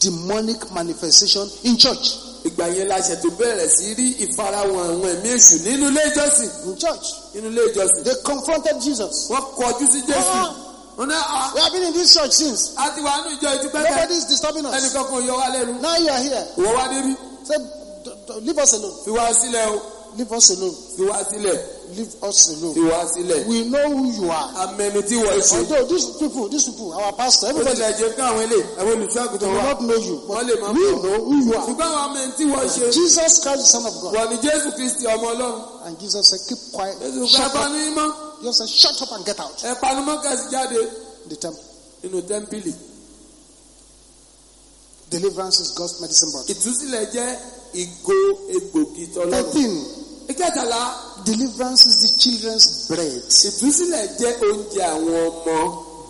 demonic manifestation in church. Ìgbà yẹn la ṣètò bẹ̀rẹ̀ sí rí ìfarahàn àwọn ẹ̀mí èṣù nínú ilé ìjọsìn. In church. Nínú ilé ìjọsìn. They confronted Jesus. Wọ́n kọjú sí Jésù. Ah. We have been in this church since. Nobody is disturbing us. Now you are here. So wá débi. leave us alone. Leave us alone. Leave us alone. We know who you are. Àmẹ́ni Although these people these people our pastor everybody. Ó ti They will not know you. Wọ́n We know who you are. Jesus Christ the son of God. Wọ́n ni Jésù Kristi And Jesus said keep quiet. Jésù Kristi You say, shut up and get out. The temple. In the temple. Deliverance is God's medicine bottle. Thirteen. Deliverance is the children's bread.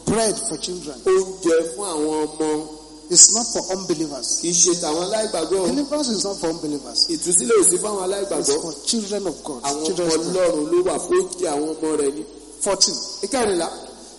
Bread for children. It's not for unbelievers. Kì í aláìgbàgbọ́. Deliverance is not for unbelievers. Ìtúsílẹ̀ ò sí fáwọn aláìgbàgbọ́. It's for children of God. Àwọn ọmọ Ọlọ́run ló wà fún ti àwọn ọmọ rẹ̀ ni. Fourteen. Ìkẹrìnlá.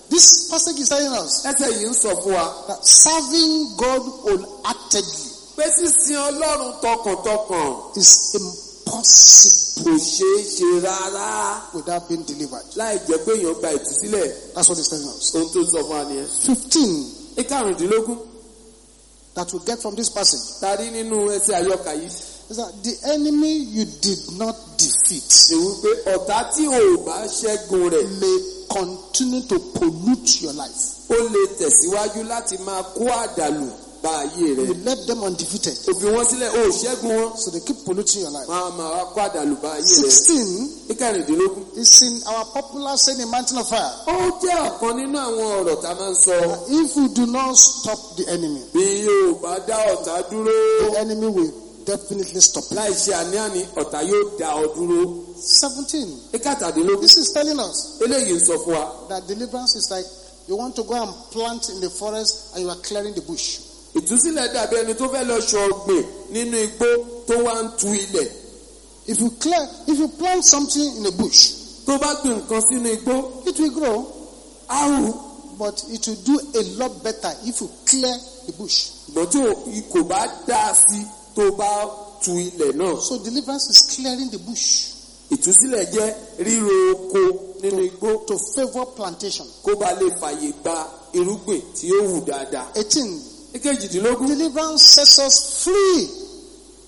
This passage is telling us. Ẹsẹ̀ yìí ń sọ fún wa. That serving God wholeheartedly. Pé sísin Ọlọ́run tọkàntọkàn. Is impossible. Kò ṣeé ṣe rárá. Without being delivered. Láì jẹ́ pé èèyàn gba ìtúsílẹ̀. That's what it's telling us. Ohun tó sọ fún wa nìyẹn. Fifteen. Ìkàrìndínlógún. that we get from this passage. Is that the enemy you did not defeat. May continue to pollute your life. Ó lè tẹ̀síwájú láti máa kó àdàlù gba ayé rẹ. you left them undefeated. òbí wọn sílẹ̀ o ṣẹ́gun wọn. so they keep polluting your life. máa máa wá kó àdàlù bá rẹ. sixteen. ìkẹrìndínlógún. is in our popular saying the mountain of fire. ó jẹ́ ọ̀kan nínú àwọn ọ̀rọ̀ tá a máa ń sọ. if we do not stop the enemy. bí yóò bá dá ọ̀tá dúró. the enemy will definitely stop. láì ṣe àní-àní ọ̀tá yóò dá ọ dúró. seventeen. ìkàtàdínlógún. this is telling us. eléyìí ń sọ fún wa. that deliverance is like you want to go and plant in the forest and you are clearing the bush. ìtúsílẹ̀ dàbí ẹni tó fẹ́ lọ ṣọ̀gbìn nínú igbó tó wá ń tu ilẹ̀. if you clear if you plant something in a bush. tó bá gbìn nǹkan sínú igbó. it will grow. á but it will do a lot better if you clear the bush. gbọ́dọ̀ kò bá dá sí tó bá tu ilẹ̀ náà. so deliverance is clearing the bush. ìtúsílẹ̀ jẹ́ ríro oko nínú igbó. to favour plantation. kó ba lè fàyè gba irúgbìn tí ó wù dáadáa. eighteen ìkejìdínlógún. deliverance sets us free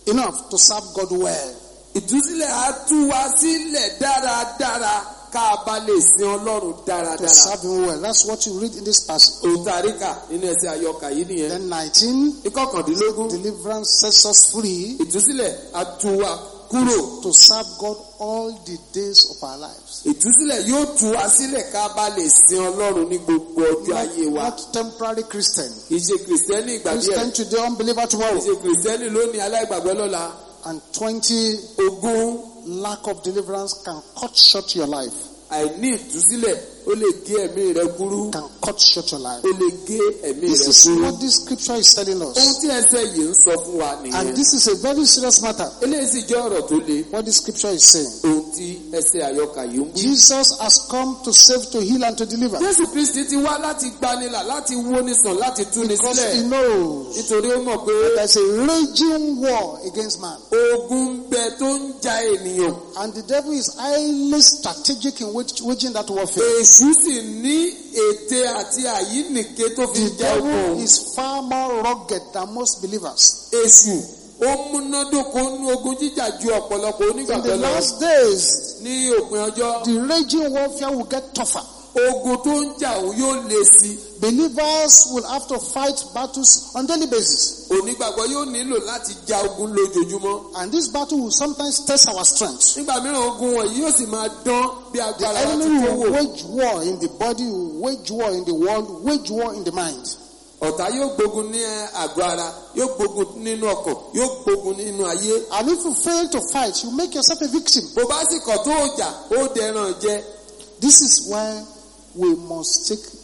enough to serve God well. ìtúsílẹ̀ á tú wa sílẹ̀ dáradára ká a bá lè sin ọlọ́run dáradára. to serve him well that's what you read in this passage. òtàríkà nínú ẹsẹ̀ àyọkà yìí nìyẹn. then nineteen. ìkọkàndínlógún. deliverance sets us free. ìtúsílẹ̀ á tú wa kúrò. To serve God all the days of our lives. Ìtúsílẹ̀ yóò tú wa sílẹ̀ ká bá lè sin Ọlọ́run ní gbogbo ọjọ́ ayé wa. Not temporary Christian. Kì í ṣe Kìrìsìtẹ́nì ìgbà díẹ̀. Christian today unbeliever tomorrow. Kì í ṣe Kìrìsìtẹ́nì lónìí aláìgbàgbọ́ lọ́la. And twenty ogún lack of deliverance can cut short your life. Àìní ìtúsílẹ̀ can cut short your life. this is what this scripture is telling us. and this is a very serious matter. what this scripture is saying. Jesus has come to save to heal and to deliver. because he knows. there is a raging war against man. and the devil is highly strategic in waging that warfare. Júù sì ní ète àti àyínìke tó fi jẹ́ òkò. The devil is far more rugged than most believers. Èṣù ó múnádóko ní ogun jíjà ju ọ̀pọ̀lọpọ̀ onígbàgbọ́ lọ. In the last days. Ní òpin ọjọ́. The raging warfare will get tougher. Ogun tó ń jà yóò le sí i. Believers will have to fight battles on daily basis. Onígbàgbọ́ yóò nílò láti ja ogun lójoojúmọ́. And this battle will sometimes test our strength. Nígbà mìíràn ogun wọ̀nyí yóò sì máa dán bí agbára The enemy will wage war in the body, wage war in the world, wage war in the mind. Ọ̀tá yóò gbógun ní eh, àgọ́ ara, yóò gbógun nínú yóò gbógun nínú ayé. And if you fail to fight, you make yourself a victim. Bó bá sì kọ̀ tó ó dẹran jẹ. This is why we must take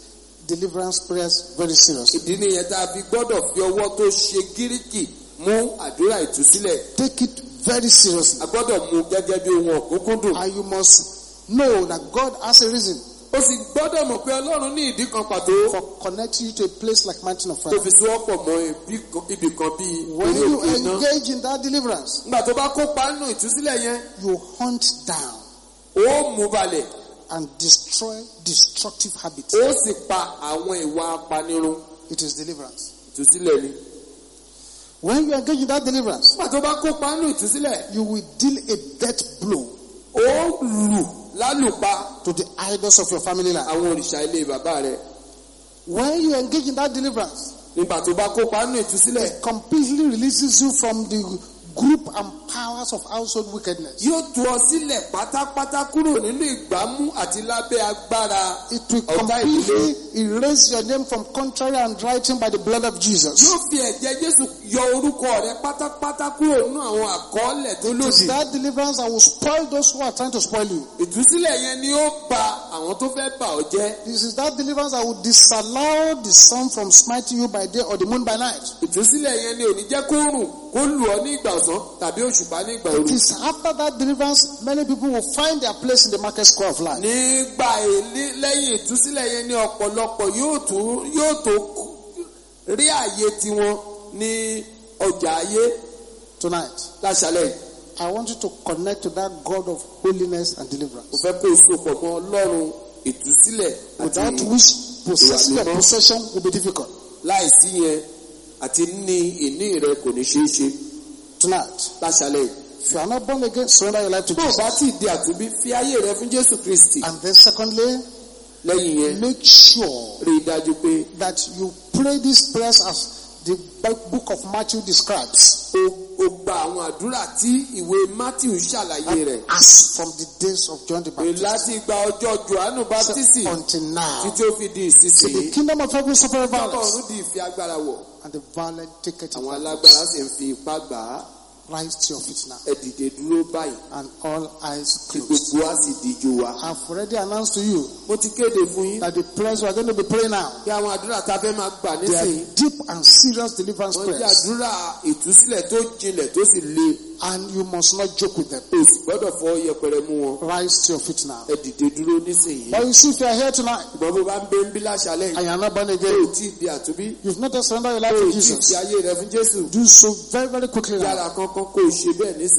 deliverance prayers very seriously. Ìdí nìyẹn tá a fi gbọ́dọ̀ fi ọwọ́ tó ṣe gíríkì mú àdúrà ìtúsílẹ̀. Take it very seriously. A gbọ́dọ̀ mú gẹ́gẹ́ bí ohun ọ̀kúnkúndùn. And you must know that God has a reason. O sì gbọ́dọ̀ mọ̀ pé Ọlọ́run ní ìdí kan pàtó. For connecting you to a place like mountain of fire. Tó fi sí ọ̀pọ̀ mọ́ ibì kan bíi When you engage in that deliverance. Nígbà tó bá kópa nínú ìtúsílẹ̀ yẹn. You hunt down. Ó mú balẹ̀. and destroy destructive habits. Ó sì pa àwọn ìwà apanirun. It is deliverance. Ìtúsílẹ̀ ni. When you engage in that deliverance. Nígbà tó bá kópa nínú ìtúsílẹ̀. You will deal a death blow. Ó lù lálùpa. To the idols of your family life. Àwọn òrìṣà ilé bàbá rẹ̀. When you engage in that deliverance. Nígbà tó bá kópa nínú ìtúsílẹ̀. It completely releases you from the group and powers of household wickedness. Yóò tú ọ sílẹ̀ pátápátá kúrò nínú ìgbámú àti lábẹ́ agbára It will completely erase your name from contrary and writing by the blood of Jesus. Yóò fi ẹ̀jẹ̀ Jésù yọ orúkọ rẹ pátápátá kúrò nínú àwọn àkọọ́lẹ̀ tó lòdì. to start deliverance and will spoil those who are trying to spoil you. ìtúsílẹ̀ yẹn ni ó ba àwọn tó fẹ́ bà ọ́ jẹ́. this is that deliverance that will disallow the sun from smiting you by day or the moon by night. ìtúsílẹ̀ yẹn ni ò jẹ́ kó rùn kó lù ọ́ ní ìgbà ọ̀sán tàbí òṣùpá ní ìgbà òru. it is after that deliverance many people will find their place in the market square of life. nígbà èlé lẹ́yìn ìtúsílẹ̀ yẹn ni ọ̀pọ̀lọpọ̀ yóò tó rí àyè tiwọn ní ọjà ayé. tonight. láṣálẹ̀ yìí. I want you to connect to that God of holiness and deliverance. mo fẹ́ kó o so pọ̀ mọ́ Ọlọ́run ìtúsílẹ̀ without which possession your possession will be difficult. láìsí yẹn àti ní ìní rẹ kò ní ṣeé ṣe. tonight. láṣálẹ̀ yìí. If you are not born again, surrender your life to Jesus. Bó o bá ti di àtúbí, fi ayé rẹ fún Jésù Kristi. And then secondly, lẹ́yìn yẹn, make sure rí i dájú pé that you pray these prayers as the book of Matthew describes. O gba àwọn àdúrà tí ìwé Matthew ṣàlàyé rẹ̀. As from the days of John the Baptist. Láti ìgbà ọjọ́ Jòhánù Baptist. Until now. Títí ó fi di ìsinsìnyí. the kingdom of heaven suffer violence. Ọlọ́run di ìfi agbára wọ̀. And the violent take Àwọn alágbára sì ń fi ipá gbà á rise to your feet now. ẹ dìde dúró báyìí. and all eyes closed. gbogbo a sì díjú wa. I have already announced to you. mo ti kéde fún yín. that the prayers we are going to be praying now. kí àwọn àdúrà tá fẹ́ máa gbà nísìnyí. they are deep and serious deliverance prayers. wọ́n jẹ́ àdúrà ìtúsílẹ̀ tó jinlẹ̀ tó sì le. And you must not joke with them. O sì gbọ́dọ̀ fọ yẹpẹrẹ mú wọn. Rise to your feet now. But you see if you are here tonight. Ìgbọ́n bó bá not born again. You have not just surrendered your life to Jesus. O Do so very very quickly now. Yàrá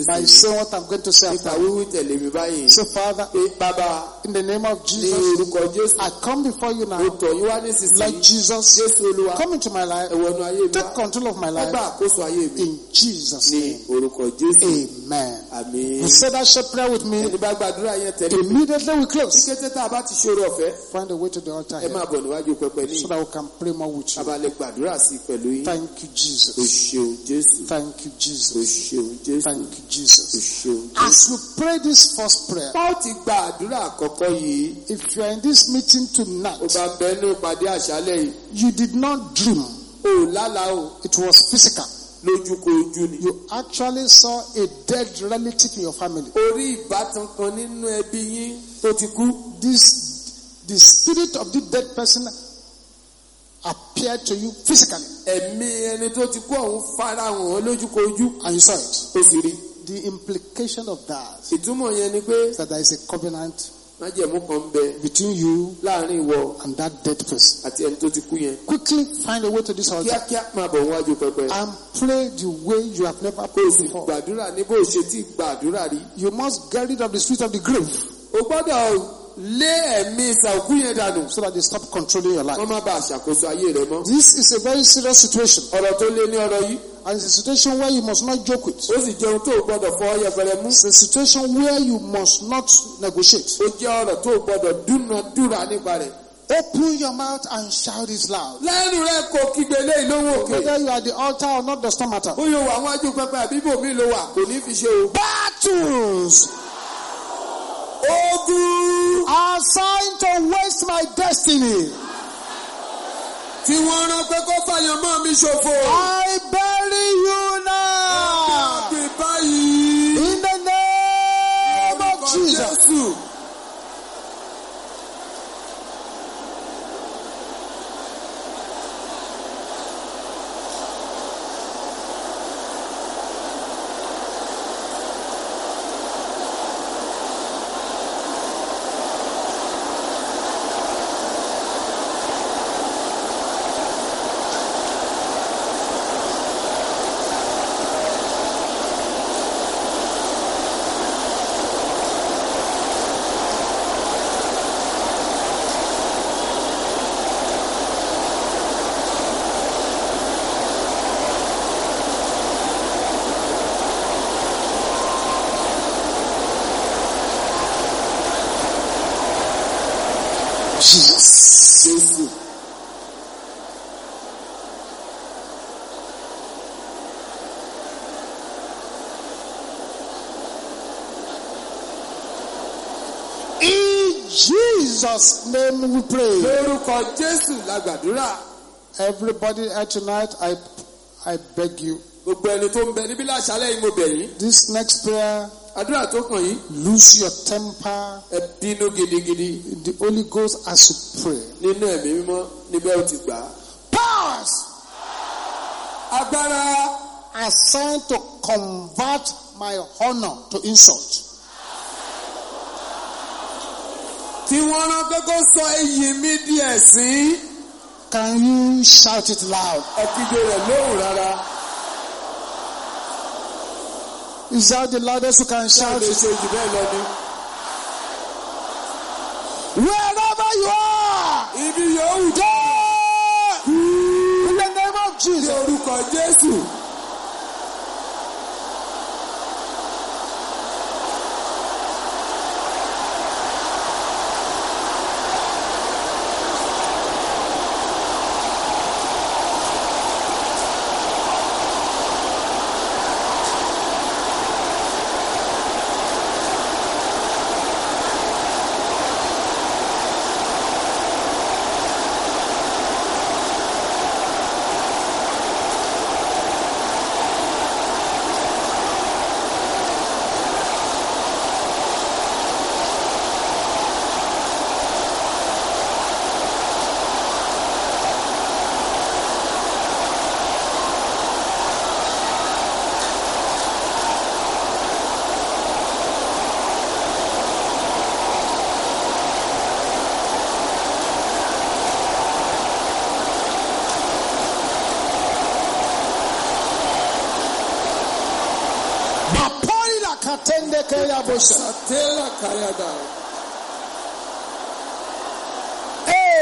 By saying what I am going to say after. Nípa So father. Pé bàbá. In the name of Jesus. Ní I come before you now. Mo Like Jesus. Jésù Come into my life. Ẹ̀wọ̀n Take control of my life. Ẹ In Jesus name. Ní Amen. Amen. You said that short prayer with me. Immediately we close. Find a way to the altar here. So that we can pray more with you. Thank you, Jesus. Thank you, Jesus. Thank you, Jesus. As we pray this first prayer, if you are in this meeting tonight, you did not dream. It was physical. lójúkojú ni. you actually saw a dead relative in your family. orí ìbátan kan nínú ẹbí yín tó ti kú. this the spirit of the dead person appeared to you physically. ẹ̀mí ẹni tó ti kú ọ̀hún farahàn ọ́ lójúkojú. and you saw it. o sì rí. the implication of that. ìtumọ̀ yẹn ni pé. that there is a covenant májẹ̀mú kan bẹ. between you. láàrin ìwọ. and that dead person. àti ẹni tó ti kú yẹn. quickly find a way to this altar. kíákíá máa bọ̀ wájú pẹpẹ. and pray the way you have never prayed before. kò sì gbàdúrà ní bó ṣe ti gbàdúrà rí. you must get rid of the sweet of the grave. o gbọ́dọ̀ lé ẹ̀mí ìsàkú yẹn dànù. so that they stop controlling your life. wọ́n má bàa ṣàkóso ayé rẹ mọ́. this is a very serious situation. ọ̀rọ̀ tó lé ní ọ̀rọ̀ yìí. And it's a situation where you must not joke with. Ó sì jẹun tó o gbọ́dọ̀ fọ yẹpẹrẹ mú. It's a situation where you must not negotiate. Ó jẹ́ ọ̀rọ̀ tó o gbọ́dọ̀ dúnadúrà nípa rẹ̀. Open your mouth and shout it loud. Lẹ́nu rẹ kò kígbe lé ìlówó òkè. Whether you are the altar or not does not matter. Ó yóò wà wọ́n ajú pẹpẹ àbí bòmí ló wà kò ní fi ṣe o. Battles. Ogun. Are to waste my destiny. Tí wọ́n rán pé kó fàyàn mọ́ mi ṣòfò. I bury you now. Ọ̀gá àgbè báyìí. In the name of Jesus. Jesus. In Jesus' name we pray. Everybody here tonight, I, I beg you. This next prayer. àdúrà tó kàn yìí. lose your temper. ẹ bínú gidigidi. the holy ghost has to pray. nínú ẹ̀mí mímọ́ níbẹ̀ ó ti gbà á. powers. agbára. assigned to convert my honour to insult. tí wọ́n rán pé kó sọ iyì mi di ẹ̀sín. can you shout it loud. ẹ kígbe rẹ̀ lóhùn rárá. Is that the loudest you can shout? Wherever you are, if you are, in the name of Jesus.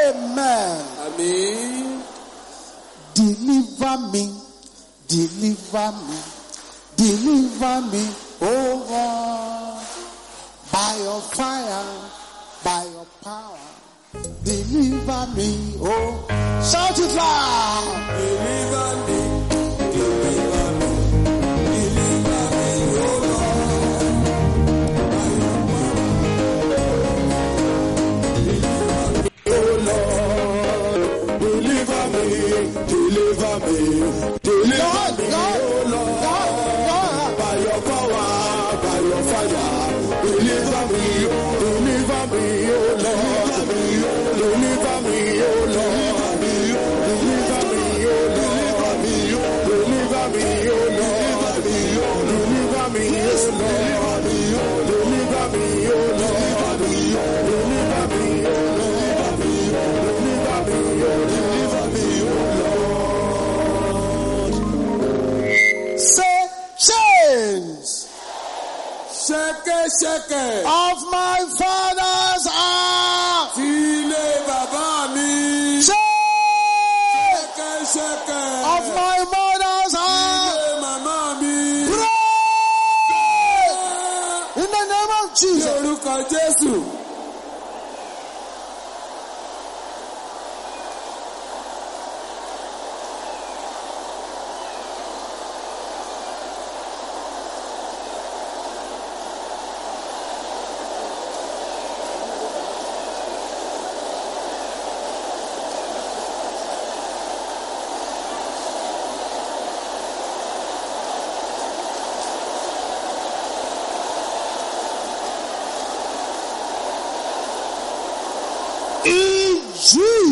Amen. Amen. Deliver me. Deliver me.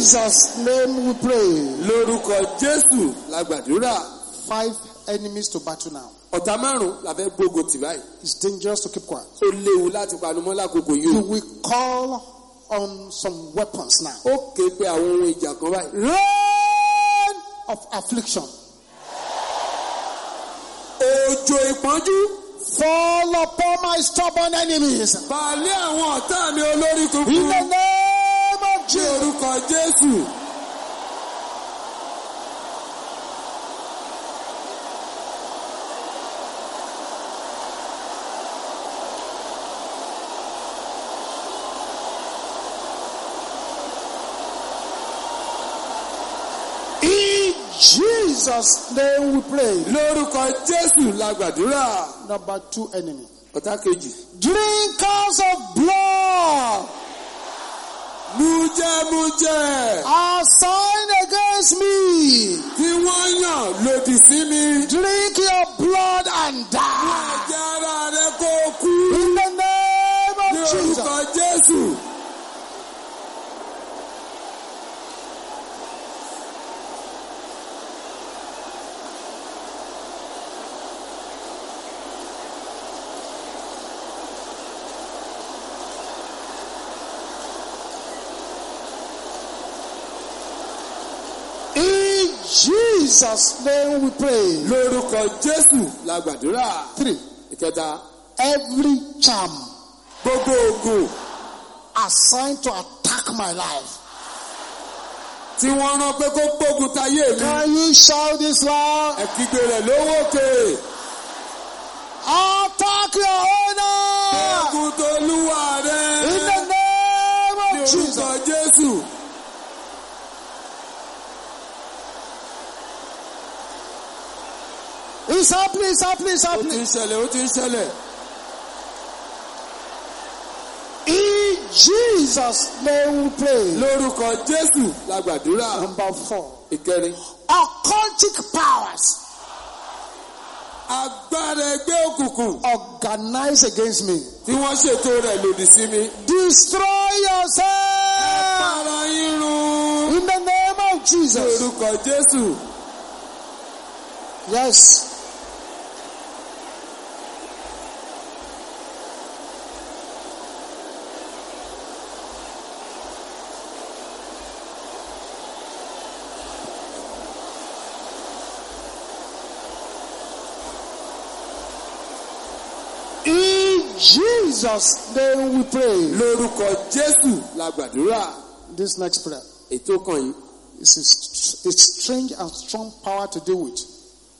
Jesus name we pray. Lórúkọ Jésù la gbàdúrà. Five enemies to battle now. Ọ̀tá márùn-ún la fẹ́ gbógun tì báyìí. It's dangerous to keep quiet. Ó léwu láti panumọ́ lákòókò yìí. You call on some weapons now. Ó ké pe àwọn ohun ìjà kan báyìí. Rain of affliction. Òjò ìpọ́njú. Fall upon my stubborn enemies. Bàálé àwọn ọ̀tá mi olórí tuntun. In the name. Jesus, orúkọ Jésù. Jesus name we pray. Lórúkọ Jésù la gbàdúrà. Number two enemy. Ọ̀tá kejì. Drinkers of blood. Mújẹ mújẹ. Are against me. Tí wọ́n yàn lòdì sí mi. Drink your blood and die. Wọ́n jẹ́ ara rẹ̀ kó kú. In the name of Jesus. Ní Jésù. Jesus name we pray. Lórúkọ Jésù la gbàdúrà. Three. Ìkẹta. Every charm. Gbogbo ogun. Assigned to attack my life. Tí wọ́n rán pé kó gbógun tayé mi. Can you shout this loud? Ẹ̀kígbe rẹ̀ lówó ke. Attack your owner. Gbógun tolúwa rẹ̀. In the name of Jesus. Ní orúkọ Jésù. It's happening, it's happening, it's happening. Ó ó In Jesus name we pray. Lord, Jesus. Number four. Occultic powers. Agbára òkùnkùn. Organize against me. Tí wọ́n ṣètò rẹ̀ lòdì sí mi. Destroy yourself. In the name of Jesus. Lórúkọ Jésù. Yes. Jesus name we pray. Lórúkọ Jésù la gbàdúrà. This next prayer. Ètò kan yìí. It's a, a strange and strong power to deal with.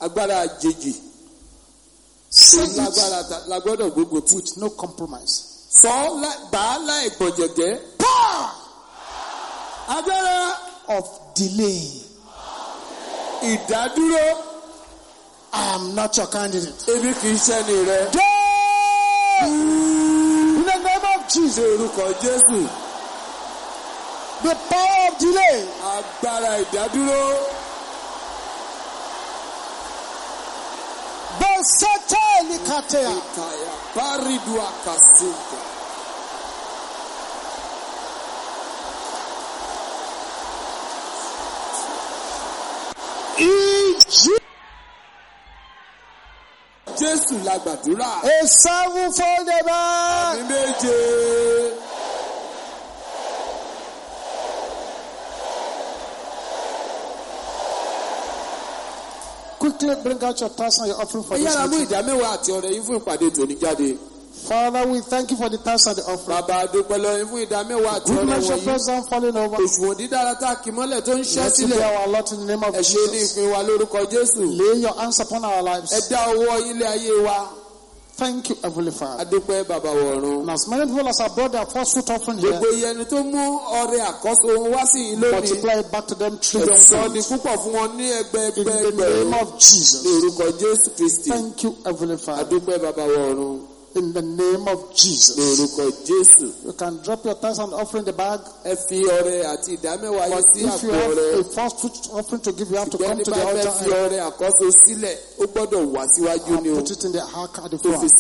Agbára àjèjì. Say it. Lágbára la gbọ́dọ̀ gbogbo put. With no compromise. Sọ gbàá láì gbọ̀jẹ̀gẹ́. Power. Agbára. Of delay. Ìdádúró. I am not your candidate. Èmi kì í ṣẹ́ni rẹ. Dé. In the name of Jesus. Orúkọ Jésù. The power of delay. Agbára ìdádúró. Bẹ́sẹ̀tẹ̀ ni kàtẹ́yà. Ìkàyà bá rí In Jesus. Jésù la gbàdúrà. A seven fold ever. Àmì méje. Quickly bring out your tithes and your offering for this meeting. Ẹ mú ìdá mẹ́wàá àti ọrẹ yín fún ìpàdé tòní jáde. Father, we thank you for the tithes and the offering. Bàbá àdúpẹ́ lọ́yìn fún ìdá mẹ́wàá àti ọ̀rọ̀ wọ̀nyí. Good measure present falling over. Òṣùwọ̀n dídára tá a kì mọ́lẹ̀ tó ń ṣẹ́ sílẹ̀. Let's pray our lot in the name of Jesus. Ẹ ṣe ní ìpín wa lórúkọ Jésù. Lay your hands upon our lives. Ẹ dá owó ilé ayé wa. Thank you, Heavenly Father. Adúpẹ́ bàbá wọ̀run. And as many people as our brother first fruit offering here. Gbogbo ìyẹnu tó mú ọrẹ àkọ́sọ ohun wá sí ilé mi. Multiply back to them trillion times. Ẹ̀sọ́ ni púpọ̀ fún wọn ní ẹgbẹ́ ẹgbẹ́ ẹgbẹ́. In the name of Jesus. Lórúkọ Jésù Kristi. Thank you, Heavenly Father. Adúpẹ́ bàbá wọ̀run. in the name of Jesus. You can drop your tithes and offering the bag. But if you have a first fruit offering to give, you have to come to the altar. Ṣùgbọ́n Put it in the ark the front.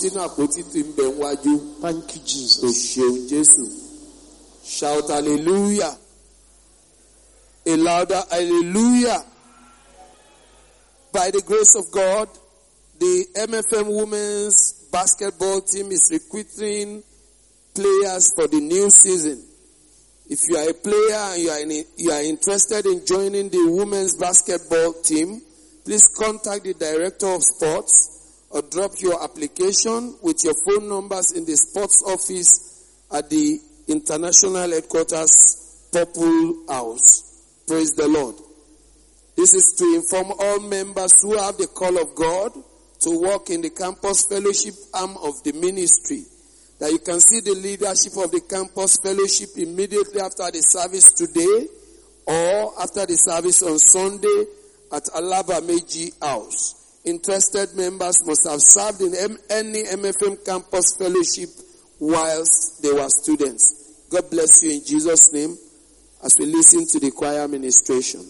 Thank you Jesus. Shout hallelujah. A louder hallelujah. By the grace of God, the MFM Women's basketball team is recruiting players for the new season. If you are a player and you are, in, you are interested in joining the women's basketball team, please contact the director of sports or drop your application with your phone numbers in the sports office at the international headquarters Purple House. Praise the Lord. This is to inform all members who have the call of God to work in the campus fellowship arm of the ministry. That you can see the leadership of the campus fellowship immediately after the service today or after the service on Sunday at Alaba Meiji House. Interested members must have served in M- any MFM campus fellowship whilst they were students. God bless you in Jesus' name as we listen to the choir ministration.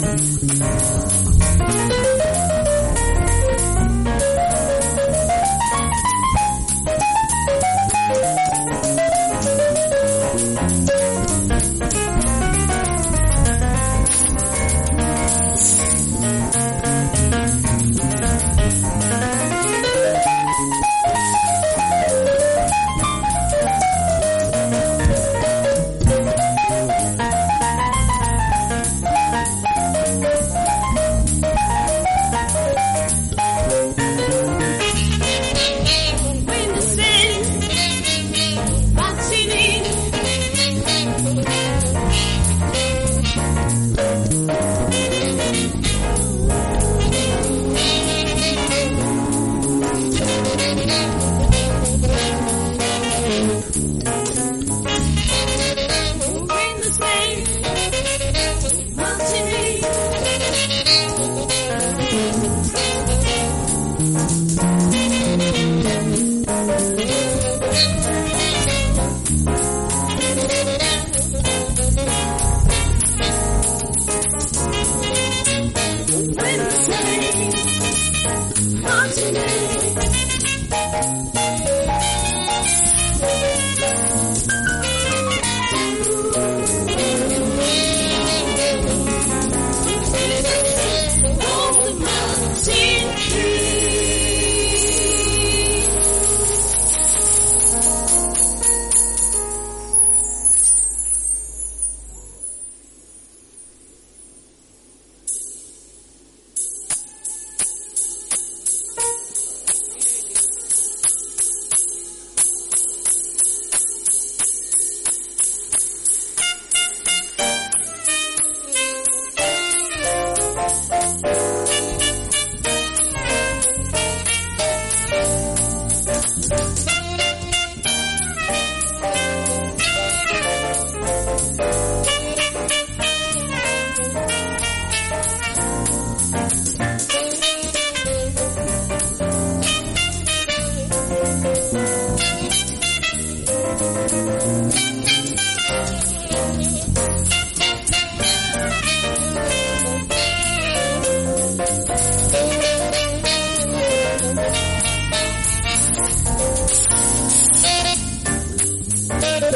life.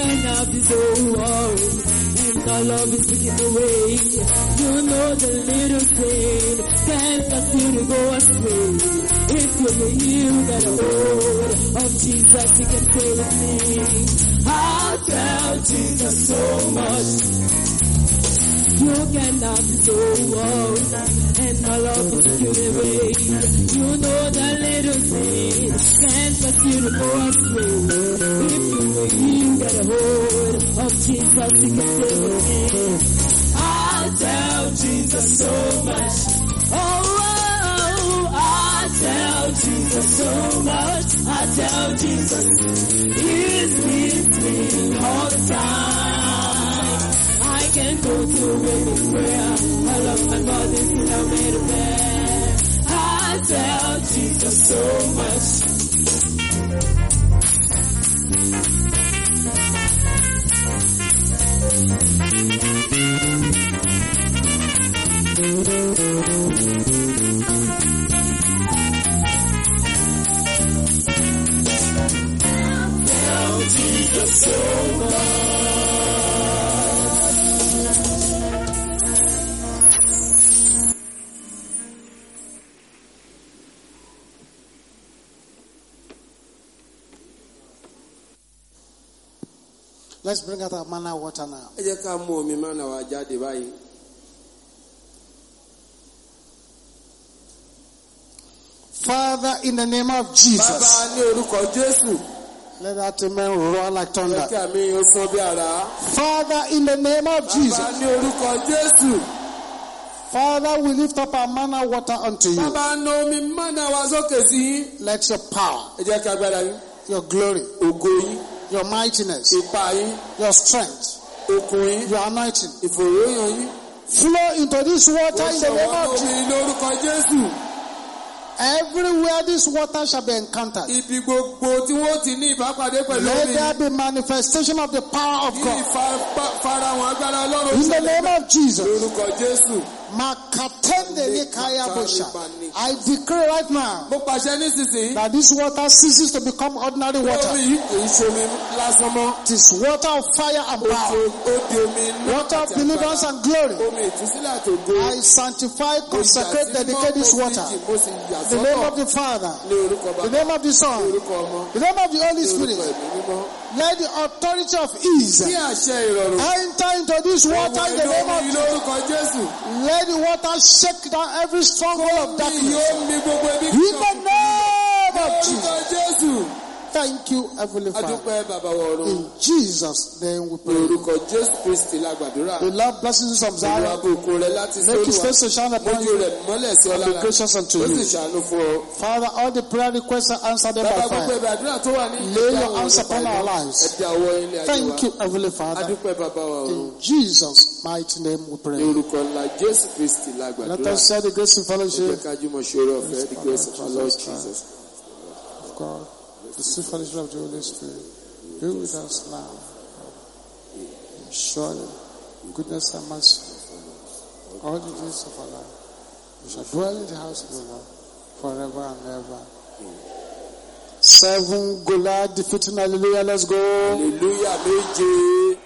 cannot be so worried. And our love is taking away. You know the little thing can't continue to go astray. If you're healed that hold of Jesus, you can save me. I tell Jesus so much. You cannot be so worried. And my love is taking away. You know the little thing can't continue to go astray. If everything that a hold of Jesus in the it. I tell Jesus so much. Oh, oh, I tell Jesus so much. I tell Jesus He's with me all the time. I can go to with in prayer. I love my God until I made a man. I tell Jesus so much. Let's bring out our manna water now. Father, in the name of Jesus. Let that amen roar like thunder. Father, in the name of Jesus. Father, we lift up our manna water unto you. Let your power, your glory, your mightiness, your strength, your anointing flow into this water in the name of Jesus. Everywhere this water shall be encountered. Let there be manifestation of the power of God. In the name of Jesus. I declare right now that this water ceases to become ordinary water. It is water of fire and power. Water of deliverance and glory. I sanctify, consecrate, dedicate this water. the name of the Father, the name of the Son, the name of the Holy Spirit. Let the authority of ease enter into this water in the name of Jesus. Let the water shake down every stronghold of darkness. In the name of Jesus. Thank you, Heavenly Father. In Jesus' name we pray. The Lord blesses you from Zion. Make his face to shine upon you. And be gracious unto you. Father, all the prayer requests are answered by fire. Lay your hands upon our lives. Thank you, Heavenly Father. In Jesus' mighty name we pray. Let us share the grace and fellowship. The grace of our Lord Jesus. God the sweet of the Holy Spirit be with us now. Surely, goodness and mercy, all the days of our life, we shall dwell in the house of the Lord forever and ever. Seven Gola defeating Hallelujah. Let's go. Hallelujah,